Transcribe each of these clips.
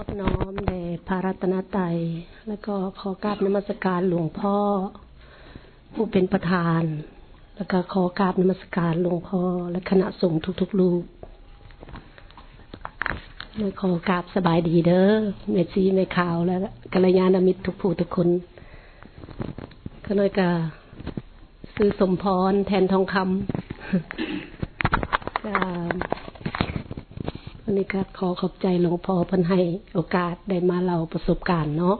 อกราบนอบน้อมแด่พระรัตนตรัย แล้วก็ขอกราบนมัสการหลวงพ่อ ผู้เป็นประธาน แล้วก็ขอกราบนมัสการหลวงพ่อและคณะสงฆ์ทุกๆลูกและขอกราบสบายดีเด้อเมจีเมข่าวและกัลยาณมิตรทุกผู้ทุกคน ก็เลยกะซื้อสมพรแทนทองคำ นนี้ก็ขอขอบใจหลวงพ่อพิ่นให้โอกาสได้มาเล่าประสบการณ์เนาะ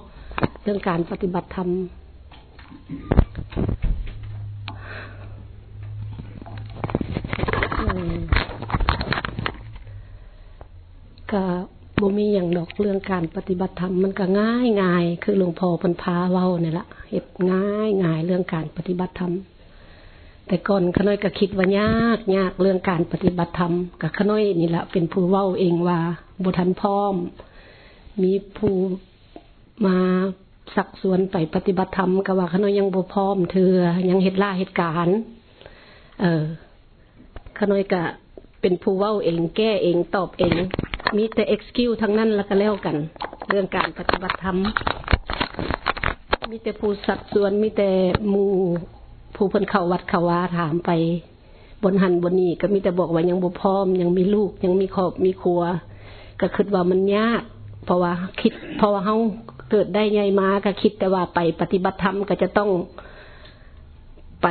เรื่องการปฏิบัติธรรมก็บ่มีอย่างดอกเรื่องการปฏิบัติธรรมมันก็ง่ายง่ายคือหลวงพ่อพิ่นพาเว้านี่ละเฮ็ดง่ายง่ายเรื่องการปฏิบัติธรรม แต่ก่อนขน้อยก็คิดว่ายากยากเรื่องการปฏิบัติธรรมกับขน้อยนี่แหละเป็นผู้เว้าเองว่าบุทันพร้อม มีผู้มาสักส่วนไปปฏิบัติธรรมก็ว่าขน้อยยังบ่พร้อมเธอยังเหตุล่าเหตุการณ์เออขน้อยก็เป็นผู้เว้าเอง แก้เองตอบเอง มีแต่ excuse ทั้งนั้นแล้วก็แล้วกัน เรื่องการปฏิบัติธรรมมีแต่ผู้สักส่วนมีแต่มู ผู้เพิ่นเข้าวัดเขาว่าถามไปบนหันบนนี้ก็มีแต่บอกว่ายังบ่พร้อม ยังมีลูก ยังมีครอบมีครัว ก็คิดว่ามันยาก เพราะว่าคิด เพราะว่าเฮาเกิดได้ใหญ่มาก็คิดแต่ว่าไปปฏิบัติธรรมก็จะต้องไป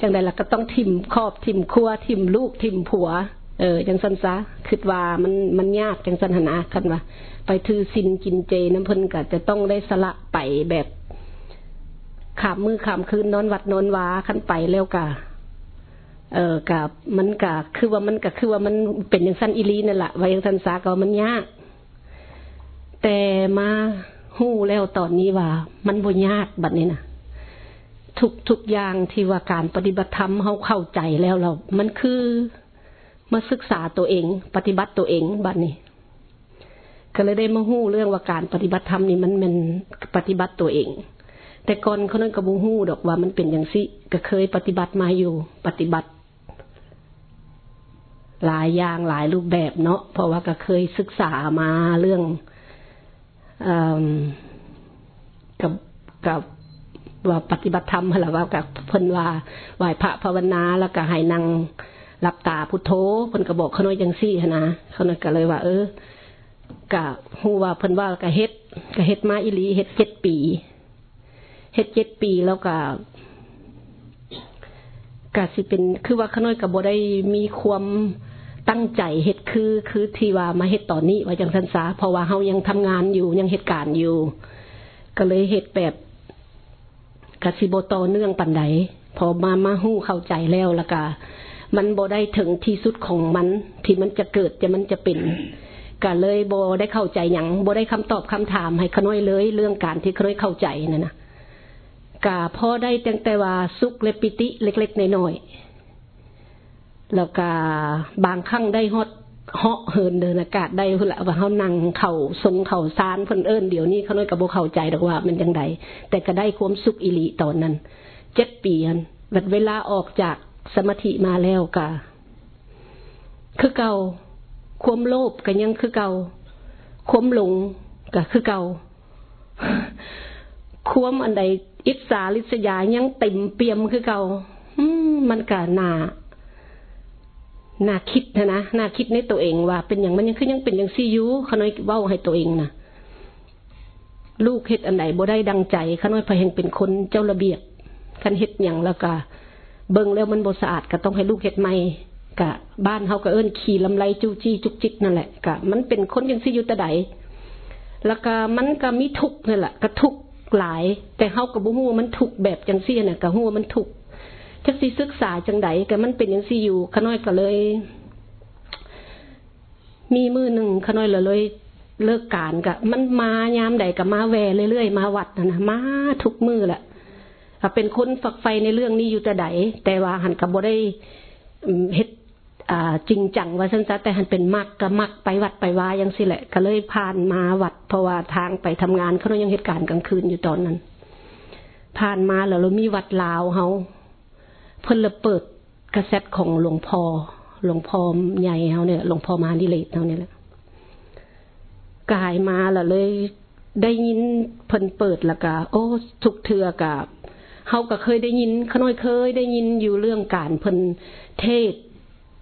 จังใดล่ะก็ต้องทิมครอบทิมครัวทิมลูกทิมผัว เออจังสันซะคิดว่ามันมันยากจังสันหนาคันว่า ไปถือสินกินเจน้ำเพิ่นก็จะต้องได้สละไปแบบ ขามมือขามคืนนอนวัดนอนวาขั้นไปแล้วกะเออกับมันกะคือว่ามันกะคือว่ามันเป็นอย่างสั้นอีลีนั่นแหละว่าอย่างสั้นสาก็มันยากแต่มาหู้แล้วตอนนี้ว่า มันบ่ยากบัดนี้นะทุกทุกอย่างที่ว่าการปฏิบัติธรรมเขาเข้าใจแล้วเรา มันคือมาศึกษาตัวเอง ปฏิบัติตัวเองบัดนี้ ก็เลยได้มาหู้เรื่องว่าการปฏิบัติธรรมนี่มันมันปฏิบัติตัวเอง แต่ก่อนเขานั้นกระบูฮู้ดอกว่ามันเป็นอย่างสิก็เคยปฏิบัติมาอยู่ ปฏิบัติ หลายอย่างหลายรูปแบบเนาะเพราะว่าก็เคยศึกษามาเรื่องอกับกับว่าปฏิบัติธรรมหรือว่ากับเพิ่นว่าไหวพระภาวนาแล้วก็ให้นางรับตาพุทโธเพิ่นก็บอกเขาน้อยจังซี่นะเขาน้อยก็เลยว่า เออกะฮู้ว่าเพิ่นว่าก็เฮ็ดก็เฮ็ดมาอีหลีเฮ็ดเจ็ดปี เฮ็ดเจ็ดปีแล้วก็กะสิเป็นคือว่าขน้อยกับโบได้มีความตั้งใจเฮ็ดคือคือที่ว่ามาเฮ็ดตอนนี้ว่าจังสันสาเพราะว่าเฮายังทำงานอยู่ยังเหตุการณ์อยู่ ก็เลยเฮ็ดแบบกสิโบโตเนื่องปันไดพอมามาหู้เข้าใจแล้วแล้วก็มันโบได้ถึงที่สุดของมัน ที่มันจะเกิดจะมันจะเป็นก็เลยโบได้เข้าใจอย่างโบได้คำตอบคำถามให้ขน้อยเลย เรื่องการที่ขน้อยเข้าใจนั่นนะ กาพ่อได้ตั้งแต่ว่าสุขและปิติเล็กๆน้อยๆแล้วก็บางครั้งได้ฮอดเหาะเหินเดินอากาศได้พุ่นละว่าเขานั่งเข่าทรงเข่าซานเพิ่นเอิญเดี๋ยวนี้เขาน้อยกับโบเข้าใจดอกว่ามันยังไงแต่ก็ได้ความสุขอิริตอนนั้นเจ็ดปีนันบัดเวลาออกจากสมาธิมาแล้วกะคือเก่าความโลภก็ยังคือเก่าความหลงก็คือเก่าความอันใด อิสาลิษยายังเต็มเปี่ยมคือเก่าอืมมันกะนาน่าคิดนะนะน่าคิดในตัวเองว่า เป็นอย่างมันยังคือยังเป็นอย่างซียูขน้อยเว้าให้ตัวเองนะลูกเฮ็ดอันไหนบ่ได้ดังใจขน้อยพยงเป็นคนเจ้าระเบียบคันเฮ็ดอย่างแล้วก็เบิ่งแล้วมันบ่สะอาดก็ต้องให้ลูกเฮ็ดใหม่กะบ้านเฮาก็เอิ้นขี่ลำไรจูจี้จุกจิกนั่นแหละกะมันเป็นคนยังซียูตะไดแล้วก็มันก็มีทุกข์นั่นแหละก็ทุกข์ หลาย แต่เฮากับบุ้งมันถูกแบบจังซี่น่ะกับหัวมันถูกจักสิศึกษาจังไดก็มันเป็นยังซี่อยู่ขน้อยก็เลย มีมือหนึ่งขน้อยเลยเลยเลิกการกะมันมายามใดกับมาแวเรื่อยๆมาวัดนะนะมาทุกมือแหละเป็นคนฝักไฟในเรื่องนี้อยู่แต่ใดแต่ว่าหันกับบ่ได้เฮ็ด จริงจังว่าซั่นซะแต่หันเป็นมักก็มักไปวัดไปว่าจังซี่แหละ ก็เลยผ่านมาวัดเพราะว่าทางไปทำงานเขายังเหตุการณ์กลางคืนอยู่ตอนนั้น ผ่านมาแล้วเรามีวัดลาวเฮาเพิ่นละเปิดกระแสของหลวงพ่อหลวงพ่อใหญ่เฮาเนี่ยหลวงพ่อมานิเลศเฮาเนี่ยแหละกายมาแล้วเลยได้ยินเพิ่นเปิดแล้วก็โอ้ทุกเทือกับเฮาก็เคยได้ยินขน้อยเคยได้ยินอยู่เรื่องการเพิ่นเทศ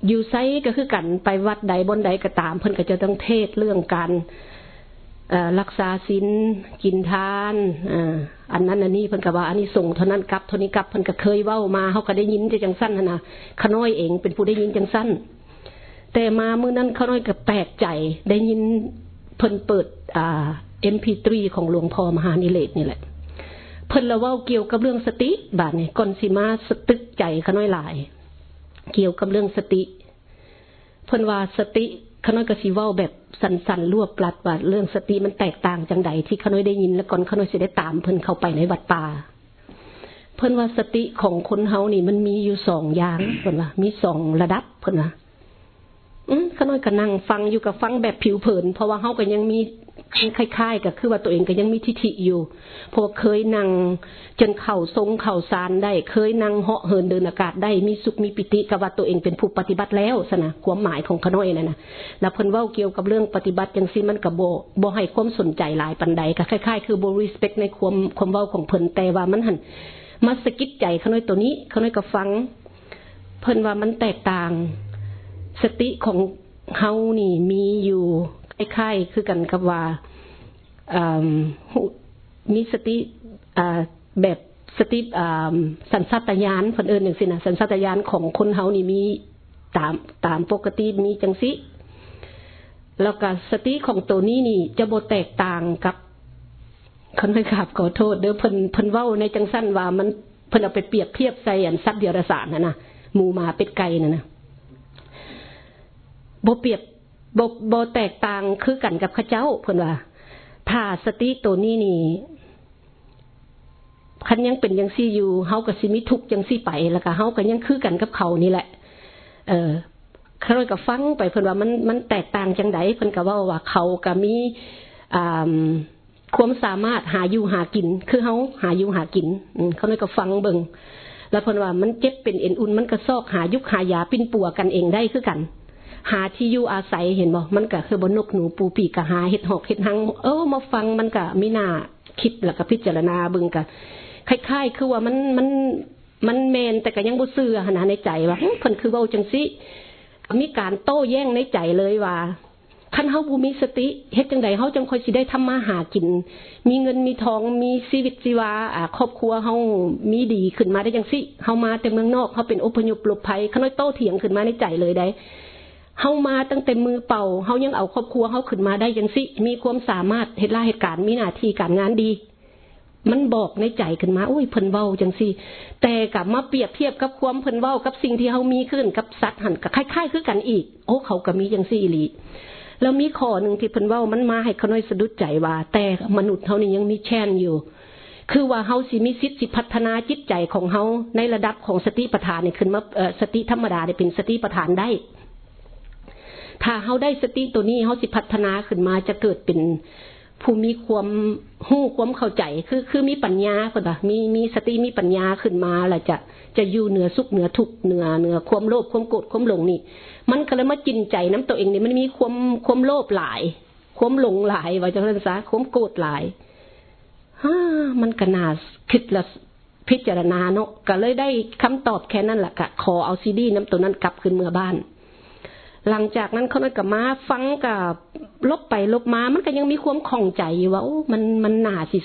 อยู่ไซก็คือกันไปวัดใดบนใดก็ตาม เพิ่นก็จะต้องเทศเรื่องการรักษาศีลกินทานอันนั้นอันนี้เพิ่นก็ว่าอันนี้ส่งเท่านั้นกับเท่านี้กับเพิ่นก็เคยเว้ามาเขาก็ได้ยินจะจังสั้นนะขน้อยเองเป็นผู้ได้ยินจังสั้น แต่มาเมื่อนั้นขน้อยก็แปลกใจได้ยินเพิ่นเปิดอ่า MP3 ของหลวงพ่อมหานิเลศนี่แหละ เพิ่นละว่าเกี่ยวกับเรื่องสติบาดนี่ก่อนสิมาสตึกใจขน้อยหลาย เกี่ยวกับเรื่องสติเพิ่นว่าสติขน้อยก็สิเว้าแบบสันๆรวบปลัดว่าเรื่องสติมันแตกต่างจังใดที่ขน้อยได้ยินแล้วก่อนขน้อยสิได้ตามเพิ่นเข้าไปในวัดป่าเพิ่นว่าสติของคนเฮานี่มันมีอยู่สองอย่างเพิ่นว่ามีสองระดับเพิ่นว่าอืมขน้อยก็นั่งฟังอยู่กับฟังแบบผิวเผิน เพราะว่าเฮาก็ยังมี คล้ายๆกับคือว่าตัวเองก็ยังมีทิฐิอยู่เพราะเคยนั่งจนเข่าทรงเข่าซานได้ เคยนั่งเหาะเหินเดินอากาศได้มีสุขมีปิติกับว่าตัวเองเป็นผู้ปฏิบัติแล้วสนะความหมายของขน้อยนั่นนะแล้วเพิ่นว่าเกี่ยวกับเรื่องปฏิบัติจังซี่มันกับโบโบให้ความสนใจหลายปันใดก็คล้ายๆ คือโบรีสเปกในความความเว้าของเพิ่นแต่ว่ามันหันมาสกิดใจขน้อยตัวนี้ขน้อยก็ฟัง เพิ่นว่ามันแตกต่าง สติของเฮานี่มีอยู่ คล้คือกันกับว่ามีสติแบบสติสันสัตยานคนอื่นหนึ่งสินะสันสัตยานของคนเฮานี่มีตามตามปกติมีจังสิแล้วก็สติของตัวนี้นี่ จะโบแตกต่างกับคนไม่ขับขอโทษเด้อเพิ่นเพิ่นเว้าในจังสั้นว่ามันเพิ่นเอาไปเปรียบเทียบใส่อันสัตว์เดรัจฉานนะนะหมูมาเป็ดไก่นะนะโบเปรียบ โบโบแตกต่างคือกันกับข้าเจ้าเพิ่อนว่าถ้าสติตัวนี้นี่คันยังเป็นยังซี่อยู่เฮากับสิมิทุกยังซี่ไปแล้วก็เฮาก็ยังคือกันกับเขานี่แหละ เออเขาเลยก็ฟังไปเพิ่อนว่ามันมันแตกต่างจังไดเพิ่อนก็ว่าว่าเขาก็มีอ่าความสามารถหาอยู่หากิน คือเฮาหาอยู่หากินเขาเลยก็ฟังเบิงแล้วเพิ่อนว่ามันเจ็บเป็นเอ็นอุ่นมันก็ซอกหายุกหายาปิ้นปัวกันเองได้คือกัน หาที่อยู่อาศัยเห็นบ่มันก็คือบนนกหนูปูปีกะหาเห็ดหอกเห็ดหังเออมาฟังมันก็มีหน้าคิดแล้วก็พิจารณาบึงกะคล้ายๆ คือว่ามันมันมันเมนแต่ก็ยังบ่ซื้อหนาในใจว่าเพิ่นคือเว้าจังซี่มีการโต้แย้งในใจเลยว่าคันเฮาบ่มีสติเฮ็ดจังไดเฮาจังค่อยสิได้ทำมาหากิน มีเงินมีทองมีชีวิตชีวาอ่าครอบครัวเฮามีดีขึ้นมาได้จังซี่เฮามาแต่เมืองนอกเฮาเป็นอพยพหลบภัยขน้อยโต้เถียงขึ้นมาในใจเลยได้ เฮามาตั้งแต่มือเป่าเฮายังเอาครอบครัวเฮาขึ้นมาได้ยังสิมีความสามารถเหตุราเหตุการณ์มีหน้าที่การงานดี มันบอกในใจขึ้นมาอุ้ยเพิ่นเว้าจังสิแต่กลับมาเปรียบเทียบกับความเพิ่นเว้ากับสิ่งที่เฮามีขึ้นกับสัตว์หันกับคล้ายๆ คือกันอีก โอ้เขาก็มีจังสิอีหลีแล้วมีข้อหนึ่งที่เพิ่นเว้ามันมาให้เขาน้อยสะดุดใจว่า แต่มนุษย์เฮานี่ยังมีแช่นอยู่ คือว่าเฮาสิมีสิทธิ์สิพัฒนาจิตใจของเฮาในระดับของสติปัฏฐานนี่ขึ้นมาสติธรรมดาเนี่ยเป็นสติปัฏฐานได้ ถ้าเขาได้สติตัวนี้เขาสิพัฒนาขึ้นมาจะเกิดเป็นผู้มีความหู้ความเข้าใจ คือคือมีปัญญาคนละมีมีสติมีปัญญาขึ้นมาแหละจะจะอยู่เหนือสุขเหนือทุกเหนือเหนือความโลภความโกรธความหลงนี่ มันก็เลยมาจินใจน้ำตัวเองนี่มันมีความความโลภหลาย ความหลงหลายว่าจะเรียนซะความโกรธหลายฮ่ามันก็นาคิดละพิจารณาเนาะก็เลยได้คำตอบแค่นั้นแหละกะขอเอาซีดีน้ำตัวนั้นกลับขึ้นเมื่อบ้าน หลังจากนั้นเขากับมาฟังกับลบไปลบมามันก็ยังมีความข่องใจอยู่ว่าโอ้มันมันน่าสิ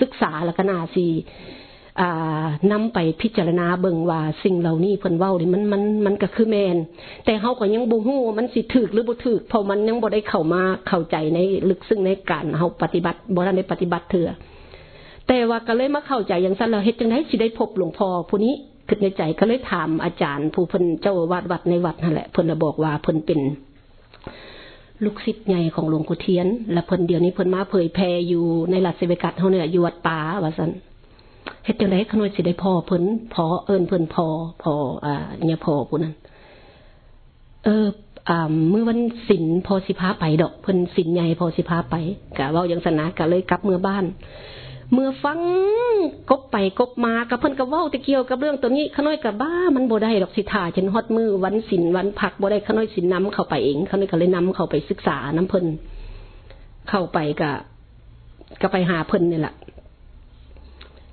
ศึกษาแล้วก็น่าสินำไปพิจารณาเบิ่งว่าสิ่งเหล่านี้เพิ่นเว้านี่มันมันมันก็คือแมน แต่เฮาก็ยังบ่ฮู้ว่ามันสิถูกหรือบ่ถูกเพราะมันยังบ่ได้เข้ามาเข้าใจในลึกซึ้งในการเฮาปฏิบัติบ่ได้ปฏิบัติเถื่อแต่ว่าก็เลยมาเข้าใจอย่างซั่นแล้วเฮ็ดจังได๋สิได้พบหลวงพ่อผู้นี้ คิดในใจก็เลยถามอาจารย์ ผู้เพิ่นเจ้าวัดวัดในวัดนั่นแหละเพิ่นบอกว่าเพิ่นเป็นลูกศิษย์ใหญ่ของหลวงปู่เทียน และเพิ่นเดียวนี้เพิ่นมาเผยแพร่อยู่ในรัฐเซเวกัตเฮาเนี่ยอยู่วัดป่าว่าซั่นเฮ็ดจังได๋ขน้อยสิได้พ่อเพิ่นพอเอิ้นเพิ่นพอพออ่าเนี่ยพอผู้นั้นเอออ่าเมื่อวันศิลพอสิพาไปดอกเพิ่นศิลใหญ่พอสิพาไปกะเว้ายังสนะกะเลยกลับเมื่อบ้าน เมื่อฟังกบไปกบมากับเพิ่นก็เว้าตะเกียวกับเรื่องตัวนี้ขน้อยกับบ้ามันบ่ได้ดอกสิท่าจนฮอดมือวันศิลวันผักบ่ได้ขน้อยศิลนำเข้าไปเองขน้อยก็เลยนำเข้าไปศึกษาน้ำเพิ่นเข้าไปกะก็ไปหาเพิ่นนี่แหละ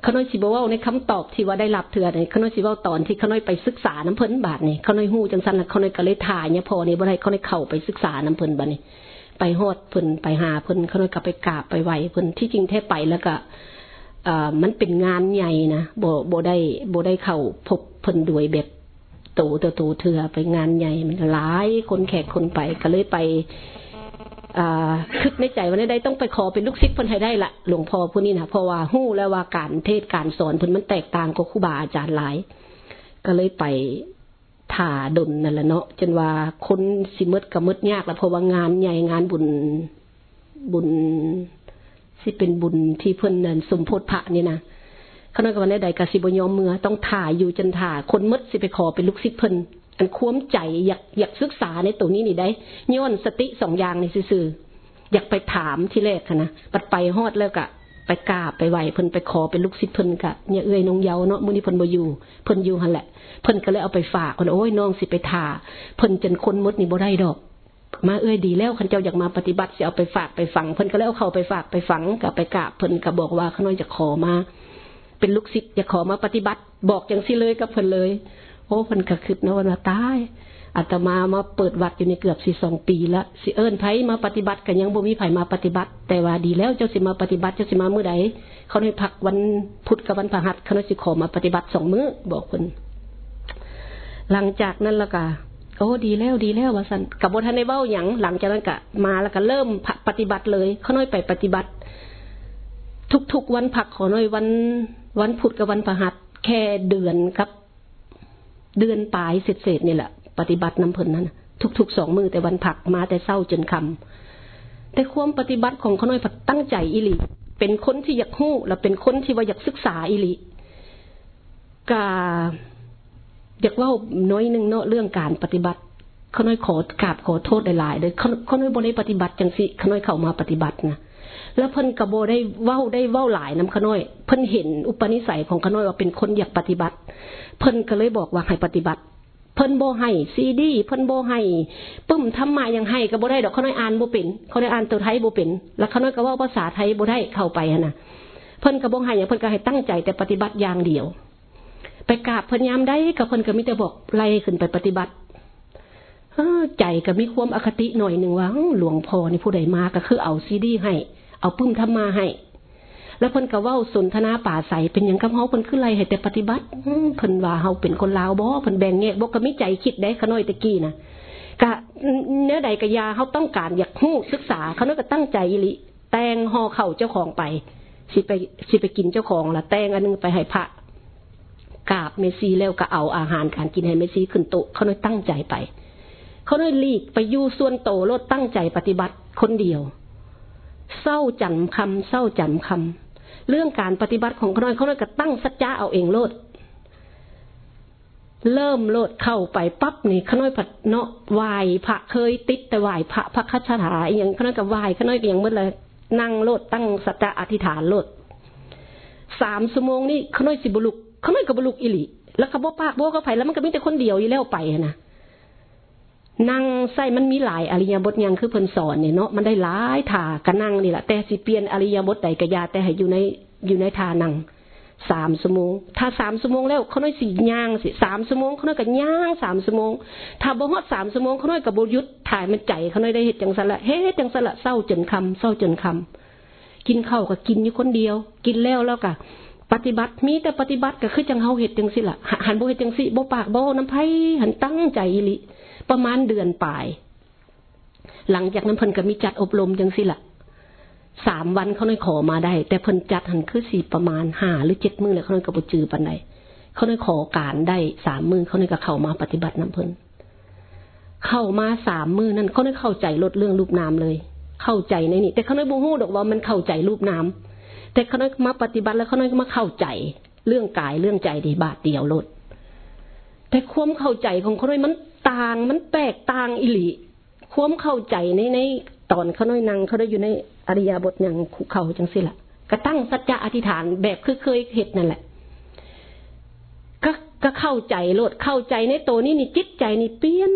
ขน้อยสิบว่าในคำตอบที่ว่าได้รับเถื่อนี่ขน้อยสิว่าตอนที่ขน้อยไปศึกษาน้ำเพิ่นบาทนี่ขน้อยหู้จังสันละขน้อยก็เลยถ่ายเนี่ยพอนี่บ่ได้ขน้อยเข้าไปศึกษาน้ำเพิ่นบานี่ ไปฮอดเพิ่นไปหาเพิ่นเขน้อยก็ไปกราบไปไหวเพิ่นที่จริงแท้ไปแล้วก็มันเป็นงานใหญ่นะโบ่บ่ได้บ่ได้เข้าพบเพิ่นด้วยแบบตโตโตเถื่อไปงานใหญ่มันหลายคนแขกคนไปก็เลยไปคิดในใจว่าได้ต้องไปขอเป็นลูกศิษย์เพิ่นให้ได้ละหลวงพ่อผู้นี้นะเพราะว่าหู้แล้วว่าการเทศการสอนเพิ่นมันแตกต่างกับครูบาอาจารย์หลาย ก็เลยไป ถ่าดนนั่นแหละเนาะจนว่าคนสิมดกับมดยากแล้วเพราะว่างานใหญ่งานบุญบุญสิเป็นบุญที่เพิ่นเนินสมโพธิพระนี่นะเขาน้อยกับวันใดกสิบยอมเมือต้องถ่าอยู่จนถ่าคนมืดสิไปขอเป็นลูกศิษย์เพิ่นอันควมใจอยากอยากศึกษาในตัวนี้นี่ได้ย้อนสติสองอย่างในซื่ออยากไปถามที่แรกนะปัดไปฮอดแล้วกะ ไปกราบไปไหวเพิ่นไปขอเป็นลูกศิษย์เพิ่นกะเนี่ยเอ้ยน้องเยาเนาะมื้อนี้เพิ่นบ่อยู่เพิ่นอยู่หั่นแหละเพิ่นก็เลยเอาไปฝากคนโอ้ยน้องสิไปถ่าเพิ่นจนคนมดนี่บ่ได้ดอก มาเอ้ยดีแล้วคันเจ้าอยากมาปฏิบัติสิเอาไปฝากไปฝังเพิ่นก็เลยเอาเข้าไปฝากไปฝังกับไปกราบเพิ่นก็บอกว่าเขาน้อยจะขอมา เป็นลูกศิษย์จะขอมาปฏิบัติ บอกจังสิเลยกับเพิ่นเลย โอ้เพิ่นก็คิดนะว่าตาย อาตมามาเปิดวัดอยู่ในเกือบสี่สองปีแล้วสิเอิญไผมาปฏิบัติกันยังบ่มีไผมาปฏิบัติ แต่ว่าดีแล้วเจ้าสิมาปฏิบัติเจ้าสิมาเมื่อใดเขาให้พักวันพุธกับวันพฤหัสเขาสิขอมาปฏิบัติสองมื้อบอกคนหลังจากนั้นล้วก็โอ้ดีแล้วดีแล้วว่าสันกับบทันในเบ้าอย่งหลังจากนั้นก็มาแล้วก็เริ่มปฏิบัติเลย เขาน้อยไปปฏิบัติ ทุกๆวันผักขอน้อยวัน วันพุธกับวันพฤหัสแค่เดือนครับ เดือนปลายเสร็จๆนี่แหละ ปฏิบัติน้ำเพลินนั้นทุกๆสองมือแต่วันผักมาแต่เศร้าจนคำแต่ความปฏิบัติของขาน้อยผักตั้งใจอิลิเป็นคนที่อยากหู้ และเป็นคนที่ว่าอยากศึกษาอิลิกาอยากว่าน้อยหนึ่งเนาะเรื่องการปฏิบัติขาน้อยขอกราบขอโทษหลายๆเลยขาน้อยบนได้ปฏิบัติจังสิขาน้อยเข้ามาปฏิบัตินะแล้วเพิ่นกระโบได้เว้าได้เว้าหลายน้ำขน้อย เพิ่นเห็นอุปนิสัยของขน้อยว่าเป็นคนอยากปฏิบัติ เพิ่นก็เลยบอกว่าให้ปฏิบัติ เพิ่นโบให้ซีดีเพิ่นโบให้ปึ้มทำมายังให้ก็โบได้ดอกเขน้อยอ่านโบเป็นเขาได้อ่านตัวไทยโบเป็นแล้วเขาน้อยก็ว่าภาษาไทยโบได้เข้าไปนะเพิ่นก็โบให้อย่างเพิ่นก็ให้ตั้งใจแต่ปฏิบัติอย่างเดียว ไปกราบเพิ่นยามได้กับเพิ่นก็มิแต่บอกไล่ขึ้นไปปฏิบัติใจก็มีความอคติหน่อยหนึ่งว่าหลวงพ่อนี่ผู้ใดมาก็คือเอาซีดีให้ เอาปึ้มทำมาให้ แล้วเพิ่นก็เว้าสนทนาป่าใสเป็นอย่างกับเฮาเพิ่นขึ้นไรให้แต่ปฏิบัติเพิ่นว่าเฮาเป็นคนลาวบ่เพิ่นแบ่งแยกบ่ก็มีใจคิดได้ขน้อยตะกี้นะกะเนื้อใดกะยาเฮาต้องการอยากฮู้ศึกษาเขาน้อก็ตั้งใจอิลิแตงห่อเข่าเจ้าของไป สิไปสิไปกินเจ้าของละแตงอันนึงไปให้พระกราบเมซีแล้วก็เอาอาหารการกินให้เมซีขึ้นโต๊ะเขาน้อตั้งใจไป เขาน้อลีกไปอยู่ส่วนโตโลดตั้งใจปฏิบัติคนเดียว เศร้าจันคำเศร้าจันคำ เรื่องการปฏิบัติของขน้อยเขาเลยก็ตั้งสัจจะเอาเองโลด เริ่มโลดเข้าไปปั๊บนี่ขน้อยผัดเนาะวายพระเคยติดแต่วายพระพระคัจฉาอย่างขน้อยกับวายขน้อยก็ยังเมื่อไรนั่งโลดตั้งสัจจะอธิษฐานโลดสามชั่วโมงนี่ขน้อยสิบุลุกขน้อยกับบุลุกอิลิแล้วขบอกปากบอกเขาไปแล้วมันก็มีแต่คนเดียวอยู่แล้วไปนะ นั่งใส่มันมีหลายอริยบทยังคือเพิ่นสอนเนี่ยเนาะมันได้หลายท่าก็นั่งนี่แหละแต่สิเปลี่ยนอริยบทใดกระยาแต่ให้อยู่ในอยู่ในท่านั่งสามสมงถ้าสามสมงแล้วเขาน้อยสี่ย่างสิสามสมงเขาน้อยกับย่างสามสมงถ้าบ่ฮอดสามสมงเขาน้อยกับบุยุทธ์ถ่ายมันใจเขาน้อยได้เห็ดจังสละเฮ็ดจังสละเศร้าจนคำเศร้าจนคำกินข้าวก็กินอยู่คนเดียว กินแล้วแล้วก็ปฏิบัติมีแต่ปฏิบัติก็คือจังเฮาเห็ดจังสิละหันบ่เห็ดจังสิบ่ปากบ่น้ำไผ่หันตั้งใจอิลิ ประมาณเดือนปลาย หลังจากนั้นเพิ่นก็มีจัดอบรมจังสิละสามวันเขาเลยขอมาได้ แต่เพิ่นจัดหันคือสี่ประมาณห้าหรือเจ็ดมือเลยเขาเลยก็บจือปันใดเขาเลยขอการได้สามมือเขาเลยก็เข้ามาปฏิบัติน้ำเพิ่นเข้ามาสามมือนั้นเขาเลยเข้าใจลดเรื่องรูปนามเลย เข้าใจในนี่แต่เขาเลยบูฮู้ดอกว่ามันเข้าใจรูปนามแต่เขาเลยมาปฏิบัติแล้วเขาเลยมาเข้าใจ เรื่องกายเรื่องใจดีบาทเดียวลดแต่ความเข้าใจของเขาเลยมัน ต่างมันแตกต่างอิลิความเข้าใจในในตอนเขาน้อยนางเขาได้อยู่ในอริยบทอย่างขุเขาจังสิละก็ตั้งสัจจะอธิษฐานแบบคือเคยเห็ดนั่นแหละ ก็ก็เข้าใจโลดเข้าใจในตัวนี้นี่จิตใจนี่เปลี่ยน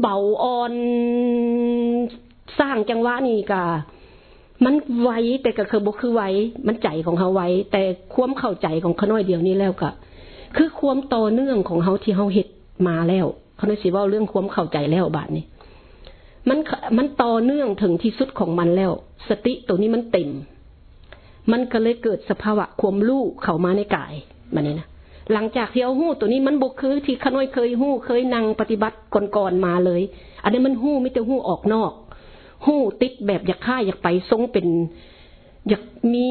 เบาอ่อน สร้างจังหวะนี่กะมันไวแต่ก็คือบกคือไวมันใจของเขาไวแต่ความเข้าใจของเขาน้อยเดียวนี้แล้วก็คือความต่อเนื่องของเขาที่เขาเห็ดมาแล้ว เขาน้อยสิว่าเรื่องความเข้าใจแล้วบาทนี้ มันมันต่อเนื่องถึงที่สุดของมันแล้ว สติตัวนี้มันเต็ม มันก็เลยเกิดสภาวะความรู้เข้ามาในกายมันนี่นะหลังจากที่เอาหู้ตัวนี้มันบุกคือ ที่ขน้อยเคยหู้เคยนั่งปฏิบัติก่อนๆมาเลย อันนี้มันหู้ไม่แต่หู้ออกนอกหู้ติดแบบอยากฆ่าอยากไปทรงเป็นอยากมี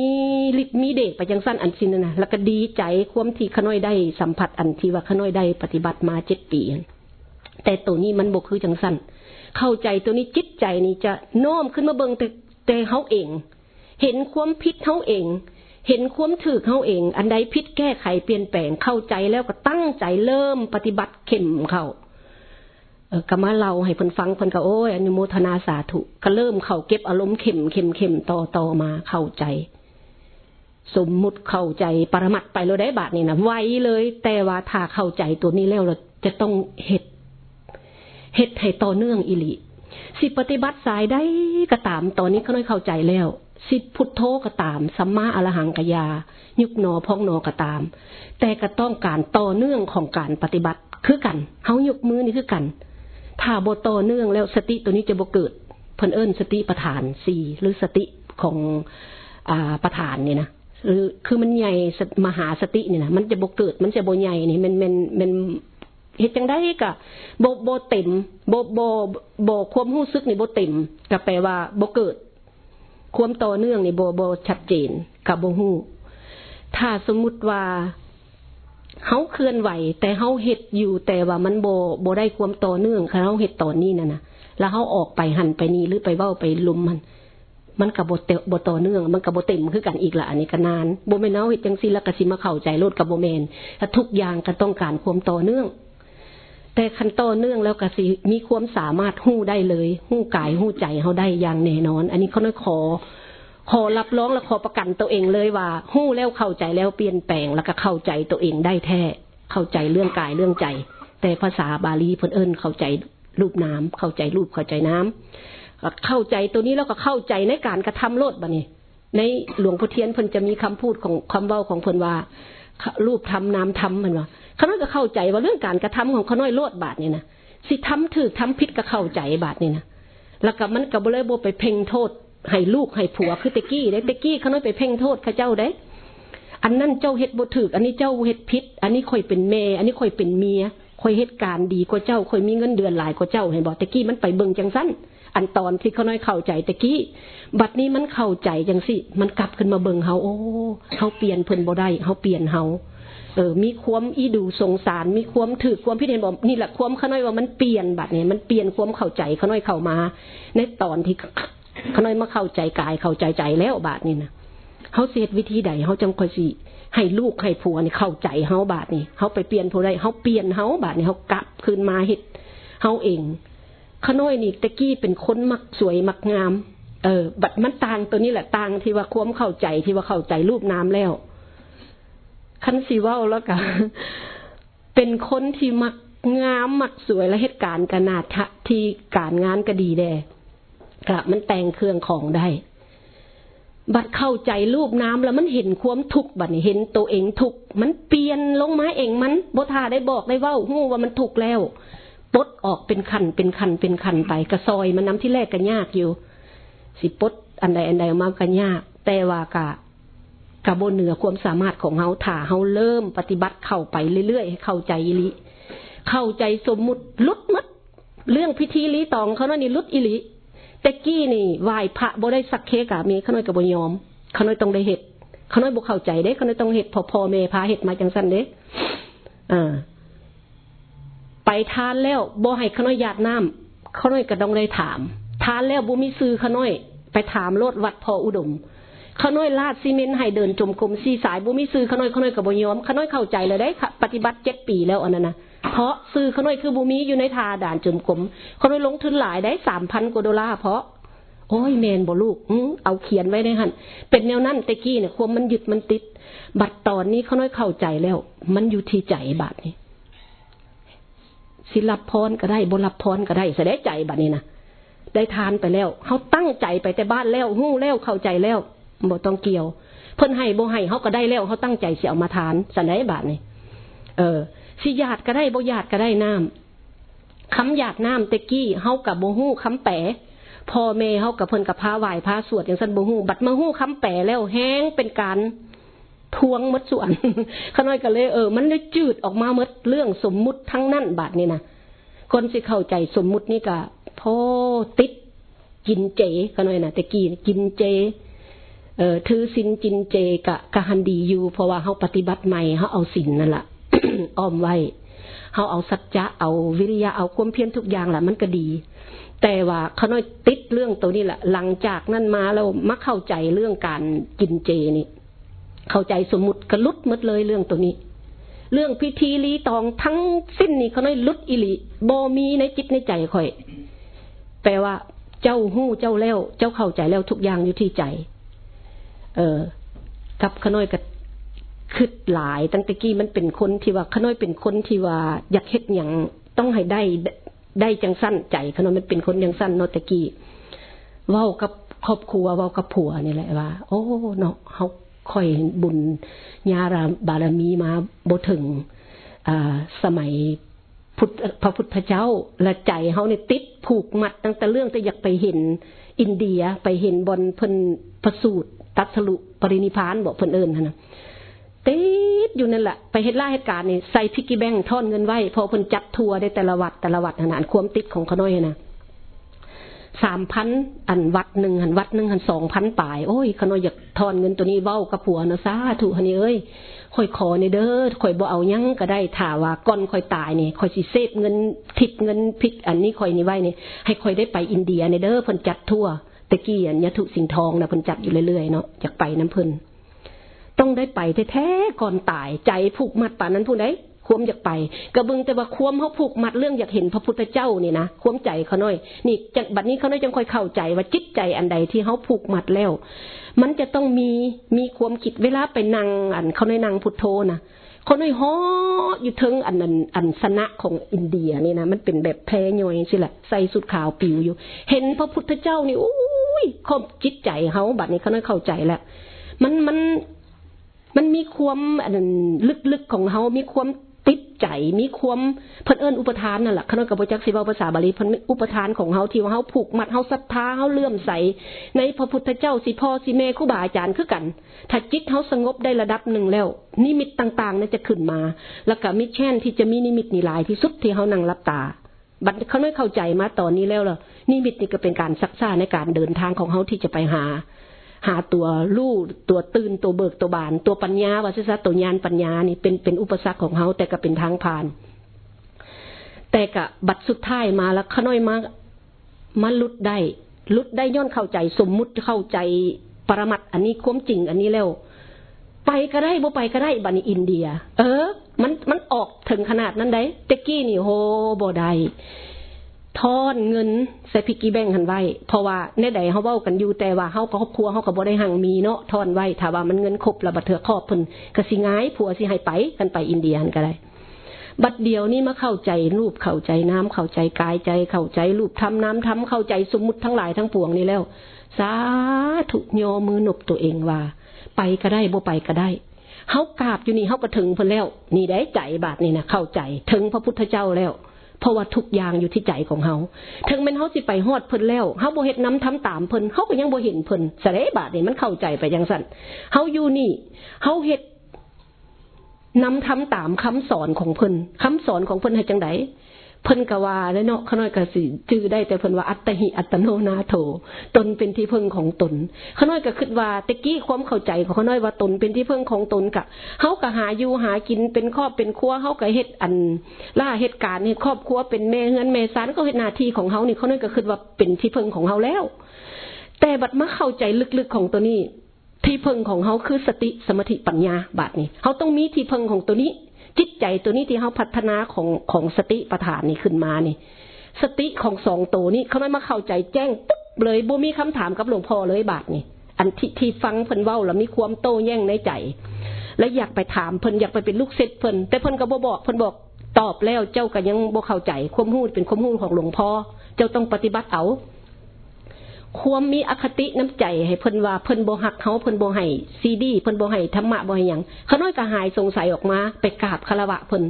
ฤทธิ์มีเดชไปยังสั้นอันสินนะแล้วก็ดีใจความที่ขน้อยได้สัมผัสอันที่ว่าขน้อยได้ปฏิบัติมาเจ็ดปี แต่ตัวนี้มันบกคือจังสันเข้าใจตัวนี้จิตใจนี่จะโน้มขึ้นมาเบิงแต่แต่เขาเอง เห็นความพิษเขาเอง เห็นความถือเขาเอง อันใดพิษแก้ไขเปลี่ยนแปลงเข้าใจแล้วก็ตั้งใจเริ่มปฏิบัติเข้มเขาเออกมาเราให้เพิ่นฟังเพิ่นก็โอ้ยอนุโมทนาสาธุก็เริ่มเข้าเก็บอารมณ์เข้มเข้มเข้มต่อต่อมาเข้าใจ สมมุติเข้าใจปรมัดไปเราได้บาทนี่นะไวเลย แต่ว่าถ้าเข้าใจตัวนี้แล้วเราจะต้องเหตุ เฮ็ดให้ต่อเนื่องอิลิสิปฏิบัติสายได้ก็ตาม ตอนนี้เขาได้เข้าใจแล้ว สิพุทโธก็ตาม สัมมาอรหังกยา ยุกนอพองนอก็ตาม แต่ก็ต้องการต่อเนื่องของการปฏิบัติคือกันเฮายกมือนี่คือกัน ถ้าบ่ต่อเนื่องแล้วสติตัวนี้จะบ่เกิด เพิ่นเอิ้นสติประธานสี่หรือสติของอ่าประธานนี่นะหรือคือมันใหญ่มหาสตินี่นะมันจะบ่เกิด มันจะบ่ใหญ่นี่มันมันมัน เฮ็ดจังได้กะโบโบเต็มโบโบโบความรู้สึกนี่โบเต็มก็แปลว่าโบเกิด ความต่อเนื่องนี่โบโบชัดเจนกับโบหูถ้าสมมุติว่าเฮาเคลื่อนไหว แต่เฮาเฮ็ดอยู่แต่ว่ามันโบโบได้ความต่อเนื่องคือเฮาเฮ็ดตอนนี้น่ะนะแล้วเฮาออกไปหันไปนี่หรือไปเว้าไปลุมมัน มันกับโบเตบต่อเนื่อง มันกับโบเต็มคือกันอีกละอันนี้ก็นานโบแม่นเอาเฮ็ดจังซี่แล้วก็สิมาเข้าใจโลดกับโบแมนทุกอย่างก็ต้องการความต่อเนื่อง แต่คันต่อเนื่องแล้วก็สิมีความสามารถหู้ได้เลย หู้กายหู้ใจเขาได้อย่างแน่นอน อันนี้เขาน้อยขอ ขอรับรองและขอประกันตัวเองเลยว่าหู้แล้วเข้าใจแล้วเปลี่ยนแปลงแล้วก็เข้าใจตัวเองได้แท้เข้าใจเรื่องกายเรื่องใจ แต่ภาษาบาลีเพิ่นเอิญเข้าใจรูปน้ำเข้าใจรูปเข้าใจน้ำเข้าใจตัวนี้แล้วก็เข้าใจในการกระทำโลดบะนี่ในหลวงพ่อเทียนเพิ่นจะมีคำพูดของคำเว้าของเพิ่นว่า รูปทำน้ำทำมันว่าขาน้อยก็เข้าใจว่าเรื่องการกระทำของขาน้อยโลดบาทนี่นะสิทำถือทำพิษก็เข้าใจบาทนี่นะแล้วก็มันกับเลยโบไปเพ่งโทษให้ลูกให้ผัวคือตะกี้ได้ตะกี้ขาน้อยไปเพ่งโทษข้าเจ้าได้ อันนั้นเจ้าเฮ็ดบ่ถืออันนี้เจ้าเฮ็ดพิษอันนี้ค่อยเป็นเมอันนี้ค่อยเป็นเมียค่อยเหตุการดีกว่าเจ้าค่อยมีเงินเดือนหลายกว่าเจ้าให้บอกตะกี้มันไปเบิ่งจังสั้น อันตอนที่เขาน้อยเข้าใจตะกี้ บัดนี้มันเข้าใจจังสิ มันกลับขึ้นมาเบิ่งเฮาโอ้เฮาเปลี่ยนเพิ่นบ่ได้เฮาเปลี่ยนเฮาเออ มีความอีดูสงสาร มีความถือความพิเรนบอกนี่แหละความขาน้อยว่ามันเปลี่ยนบัดเนี่ยมันเปลี่ยนความเข้าใจขาน้อยเข้ามา ในตอนที่ขาน้อยมาเข้าใจกายเข้าใจใจแล้วบาดนี่นะเขาเสียวิธีใดเขาจังคอยสิให้ลูกให้ผัวนี่เข้าใจเขาบาดนี่เขาไปเปลี่ยนผู้ใดเขาเปลี่ยนเขาบาดนี่เขากลับคืนมาเห็ดเขาเอง ขน้อยนี่ตะกี้เป็นคนมักสวยมักงาม เออ บัดมันต่างตัวนี้แหละต่างที่ว่าความเข้าใจที่ว่าเข้าใจรูปน้ำแล้ว คันสีว่าแล้วก็เป็นคนที่มักงามมักสวยและเหตุการณ์กนาดที่การงานก็ดีแด่กะมันแต่งเครื่องของได้ บัดเข้าใจรูปน้ำแล้วมันเห็นความทุกข์บัดเห็นตัวเองทุกข์มันเปลี่ยนลงมาเองมันบทาได้บอกได้ว่าหู้ว่ามันทุกข์แล้ว ปดออกเป็นขันเป็นขันเป็นขันไปกระซอยมันน้าที่แรกกันยากอยู่ สิปดอันใดอันใดออกมากันยาก แต่ว่ากะกระบนเหนือความสามารถของเฮาถ่าเฮาเริ่มปฏิบัติเข้าไปเรื่อยๆให้เข้าใจอิลิเข้าใจสมมุติลุดมัดเรื่องพิธีลีตองเขาน้อยนี่ลุดอิลิแต่กี้นี่ไหว้พระบ่ได้สักเคกะมีเขาน้อยกับบยอมเขาน้อยต้องได้เหตุเขาน้อยบ่เข้าใจเด้เขาน้อยต้องเหตุพอพอเมพาเหตุมาจังสั้นเด้อ่า ไปทานแล้วบ่ให้ขน้อยหยาดน้ำขน้อยก็ต้องได้ถาม ทานแล้วบุมีซื้อขน้อย ไปถามโลดวัดพออุดมขน้อยลาดซีเมนต์ให้เดินจมกลมซีสายบุมิซื้อขน้อยขน้อยกับบยอมขน้อยเข้าใจเลยได้ปฏิบัติเจ็ดปีแล้วอันนั้นนะเพราะซื้อขน้อยคือบูมีอยู่ในทาด่านจุมกลมขน้อยลงทุนหลายได้สามพันกว่าดอลลาร์เพราะโอ้ยเมนบ่ลูกเอาเขียนไว้ได้หันเป็นแนวนั้นตะกี้เนี่ยความมันหยึดมันติด บัดตอนนี้เขาน้อยเข้าใจแล้ว มันอยู่ที่ใจบาดนี้ สิรับพรก็ได้บรับพรก็ได้แสดงใจบัดนี้นะได้ทานไปแล้วเขาตั้งใจไปแต่บ้านแล้วหู้แล้วเข้าใจแล้วบ่ต้องเกี่ยว เพิ่นให้บ่ให้เขาก็ได้แล้วเขาตั้งใจเสียเอามาทานแสดงบาดนี้เออสิหยาดก็ได้บ่หยาดก็ได้น้ำคำหยาดน้ำตะกี้เฮากับบ่ฮู้คำแปะพ่อแม่เฮากับเพิ่นกับพาไหวพาสวดอย่างสันบ่ฮู้บัดมาฮู้คำแปะแล้วแห้งเป็นการ ทวงมดส่วนขน้อยก็เลยเออ มันเลยจืดออกมามดเรื่องสมมุติทั้งนั้นบาดนี่นะคนสิเข้าใจสมมุตินี่ก็พ่อติดกินเจขน้อยนะแต่กีกินเจ เออถือสินกินเจกะกะหันดีอยู่ เพราะว่าเขาปฏิบัติใหม่เขาเอาสินนั่นแหละอ้อมไว้เขาเอาสัจจะเอาวิริยะเอาความเพียรทุกอย่างแหละมันก็ดี แต่ว่าเขาน้อยติดเรื่องตัวนี้แหละหลังจากนั้นมาเรามักเข้าใจเรื่องการกินเจนี่ เข้าใจสมมุติกระลุดมดเลยเรื่องตัวนี้ เรื่องพิธีรีตองทั้งสิ้นนี่เขาน้อยลุดอิลิโบมีในจิตในใจค่อย แปลว่า เจ้าหู้เจ้าแล้ว เจ้าเข้าใจแล้วทุกอย่างอยู่ที่ใจ เออกับขน้อยกับคืดหลาย ตั้งแต่กี้มันเป็นคนที่ว่าขน้อยเป็นคนที่ว่า อยากเฮ็ดอย่างต้องให้ได้ได้จังสั้นใจขน้อยมันเป็นคนยังสั้นโนตะกี้เว้ากับครอบครัวเว้ากับผัวนี่แหละว่า โอ้เนาะเขา ค่อยบุญญาราบารมีมาบ่ถึงสมัยพุทธพระพุทธเจ้าและใจเขาเนี่ยติดผูกมัดตั้งแต่เรื่องแต่อยากไปเห็นอินเดียไปเห็นบนเพิ่นประสูตรตัสรุปรินิพานบอกเพิ่นเอิญนะติดอยู่นั่นแหละไปเฮ็ดล่าเหตุการณ์นี่ใส่พิกกี้แบงทอนเงินไว้พอเพิ่นจัดทัวร์ได้แต่ละวัดแต่ละวัดขนาดความติดของเขาน้อยนะ สามพันอันวัดหนึ่งหันวัดหนึ่งหันสองพันป่าย โอ้ยขนอยอยากทอนเงินตัวนี้เว้ากับผัวนะซาถูกฮันนี่เอ้ยค่อยขอในเด้อค่อยบ่เอายังก็ได้ถ่าว่าก่อนค่อยตายนี่ค่อยสิเซฟเงินทิดเงินพิกอันนี้ค่อยนี่ไว้นี่ให้ค่อยได้ไปอินเดียในเด้อเพิ่นจัดทั่วตะกี้อันยะถุสิงทองนะเพิ่นจัดอยู่เรื่อยๆเนาะอยากไปน้ำเพิ่นต้องได้ไปแท้ๆก่อนตายใจผูกมัดป่านนั้นผู้ใด ควมอยากไปกระบึงแต่ว่าควมเขาผูกมัดเรื่องอยากเห็นพระพุทธเจ้านี่นะควมใจเขาน้อย นี่จากบัดนี้เขาน้อยจังค่อยเข้าใจว่าจิตใจอันใดที่เขาผูกมัดแล้ว มันจะต้องมีมีความคิดเวลาไปนั่งอันเขาในนั่งพุทโธนะเขาน้อยฮออยู่ทิงอันนั้นอันสนะของอินเดียนี่นะมันเป็นแบบแพย่อยสิแหละใส่สุดขาวปิวอยู่ เห็นพระพุทธเจ้านี่โอ้ยครอบจิตใจเขาบัดนี้เขาน้อยเข้าใจแล้วมันมันมันมีความอันลึกๆของเขามีความ ติดใจมีความเพิ่นเอิญอุปทานนั่นแหละขนมกับพระจักสิบาภาษาบาลีเพิ่นอุปทานของเขาที่ว่าเขาผูกมัดเขาศรัทธาเขาเลื่อมใส ในพระพุทธเจ้าสิพ่อสิแม่คู่บาอาจารย์คือกัน ถ้าจิตเขาสงบได้ระดับหนึ่งแล้ว นิมิตต่างๆนั่นจะขึ้นมา แล้วก็มิเช่นที่จะมีนิมิตนิลายที่สุดที่เขานั่งรับตาบัดเขาไม่เข้าใจมาตอนนี้แล้วล่ะนิมิตนี่ก็เป็นการซักซ่าในการเดินทางของเขาที่จะไปหา หาตัวลู่ตัวตื่นตัวเบิกตัวบาน ตัวปัญญาว่าซะตัวญาณปัญญานี่เป็นเป็นอุปสรรคของเขาแต่ก็เป็นทางผ่าน แต่กะบัดสุดท้ายมาแล้วขน้อยมามาลุดได้ลุดได้ย้อนเข้าใจ สมมุติเข้าใจปรมัตอันนี้ความจริง อันนี้แล้ว ไปก็ได้บ่ไปก็ได้บันิอินเดีย เออ มันมันออกถึงขนาดนั้นได้เตกี้นี่โฮบ่ได้ ทอนเงินใส่พิกีแบงหันไว้เพราะว่าในใดเขาเว้ากันอยู่แต่ว่าเขาครอบครัวเขาก็บ่ได้หังมีเนาะทอนไว้ถ้าว่ามันเงินครบแล้วบัดเถือครอบเพิ่นก็สิง่ายผัวสิให้ไปกันไปอินเดียก็ได้บัดเดียวนี่มาเข้าใจรูปเข้าใจน้ำเข้าใจกายใจเข้าใจรูปทำน้ำทำเข้าใจสมมุติทั้งหลายทั้งปวงนี่แล้วสาธุโยมือหนบตัวเองว่า ไปก็ได้บ่ไปก็ได้เขากราบอยู่นี่เขาก็ถึงเพิ่นแล้ว นี่ได้ใจบาทนี่นะเข้าใจถึงพระพุทธเจ้าแล้ว เพราะว่าทุกอย่างอยู่ที่ใจของเขาถึงแม้เขาสิไปฮอดเพิ่นแล้วเขาบ่เห็ดน้ำทำตามเพิ่นเขาก็ยังบ่เห็นเพิ่นสเรบาทนี่มันเข้าใจไปยังสั่นเขาอยู่นี่เขาเห็ดน้ำทำตามคำสอนของเพิ่นคำสอนของเพิ่นให้จังได เพิ่นกว่าแล้วเนาะขน้อยกะสิจื้อได้แต่เพิ่นว่าอัตหิอัตโนนาโถ ตนเป็นที่พึ่งของตนขน้อยก็คิดว่าตะกี้ความเข้าใจของขน้อยว่าตนเป็นที่พึ่งของตนกะเฮาก็หาอยู่หากินเป็นครอบเป็นครัวเฮาก็เฮ็ดอันล่าเหตุการณ์นี่ครอบครัวเป็นแม่เฮือนแม่ซานก็เฮ็ดหน้าที่ของเฮานี่ขน้อยก็คิดว่าเป็นที่พึ่งของเฮาแล้ว แต่บัดมาเข้าใจลึกๆของตัวนี้ ที่พึ่งของเฮาคือสติสมาธิปัญญาบาดนี้เฮาต้องมีที่พึ่งของตัวนี้ จิตใจตัวนี้ที่เฮาพัฒนาของของสติปัฏฐานนี่ขึ้นมานี่ สติของสองตัวนี้เขาไม่มาเข้าใจแจ้งปุ๊บเลยบ่มีคำถามกับหลวงพ่อเลยบาทนี่อันที่ที่ฟังเพิ่นเว้าแล้วมีความโต้แย้งในใจ และอยากไปถามเพิ่นอยากไปเป็นลูกศิษย์เพิ่นแต่เพิ่นก็บ่บอกเพิ่นบอกตอบแล้วเจ้าก็ยังบ่เข้าใจความรู้เป็นความรู้ของหลวงพ่อเจ้าต้องปฏิบัติเอา ความมีอคติน้ำใจให้เพิ่นว่าเพิ่นโบหักเขาเพิ่นโบให้ซีดีเพิ่นโบให้ธรรมะโบให้ยังเขาน้อยก็หายสงสัยออกมา ไปกราบคารวะเพิ่น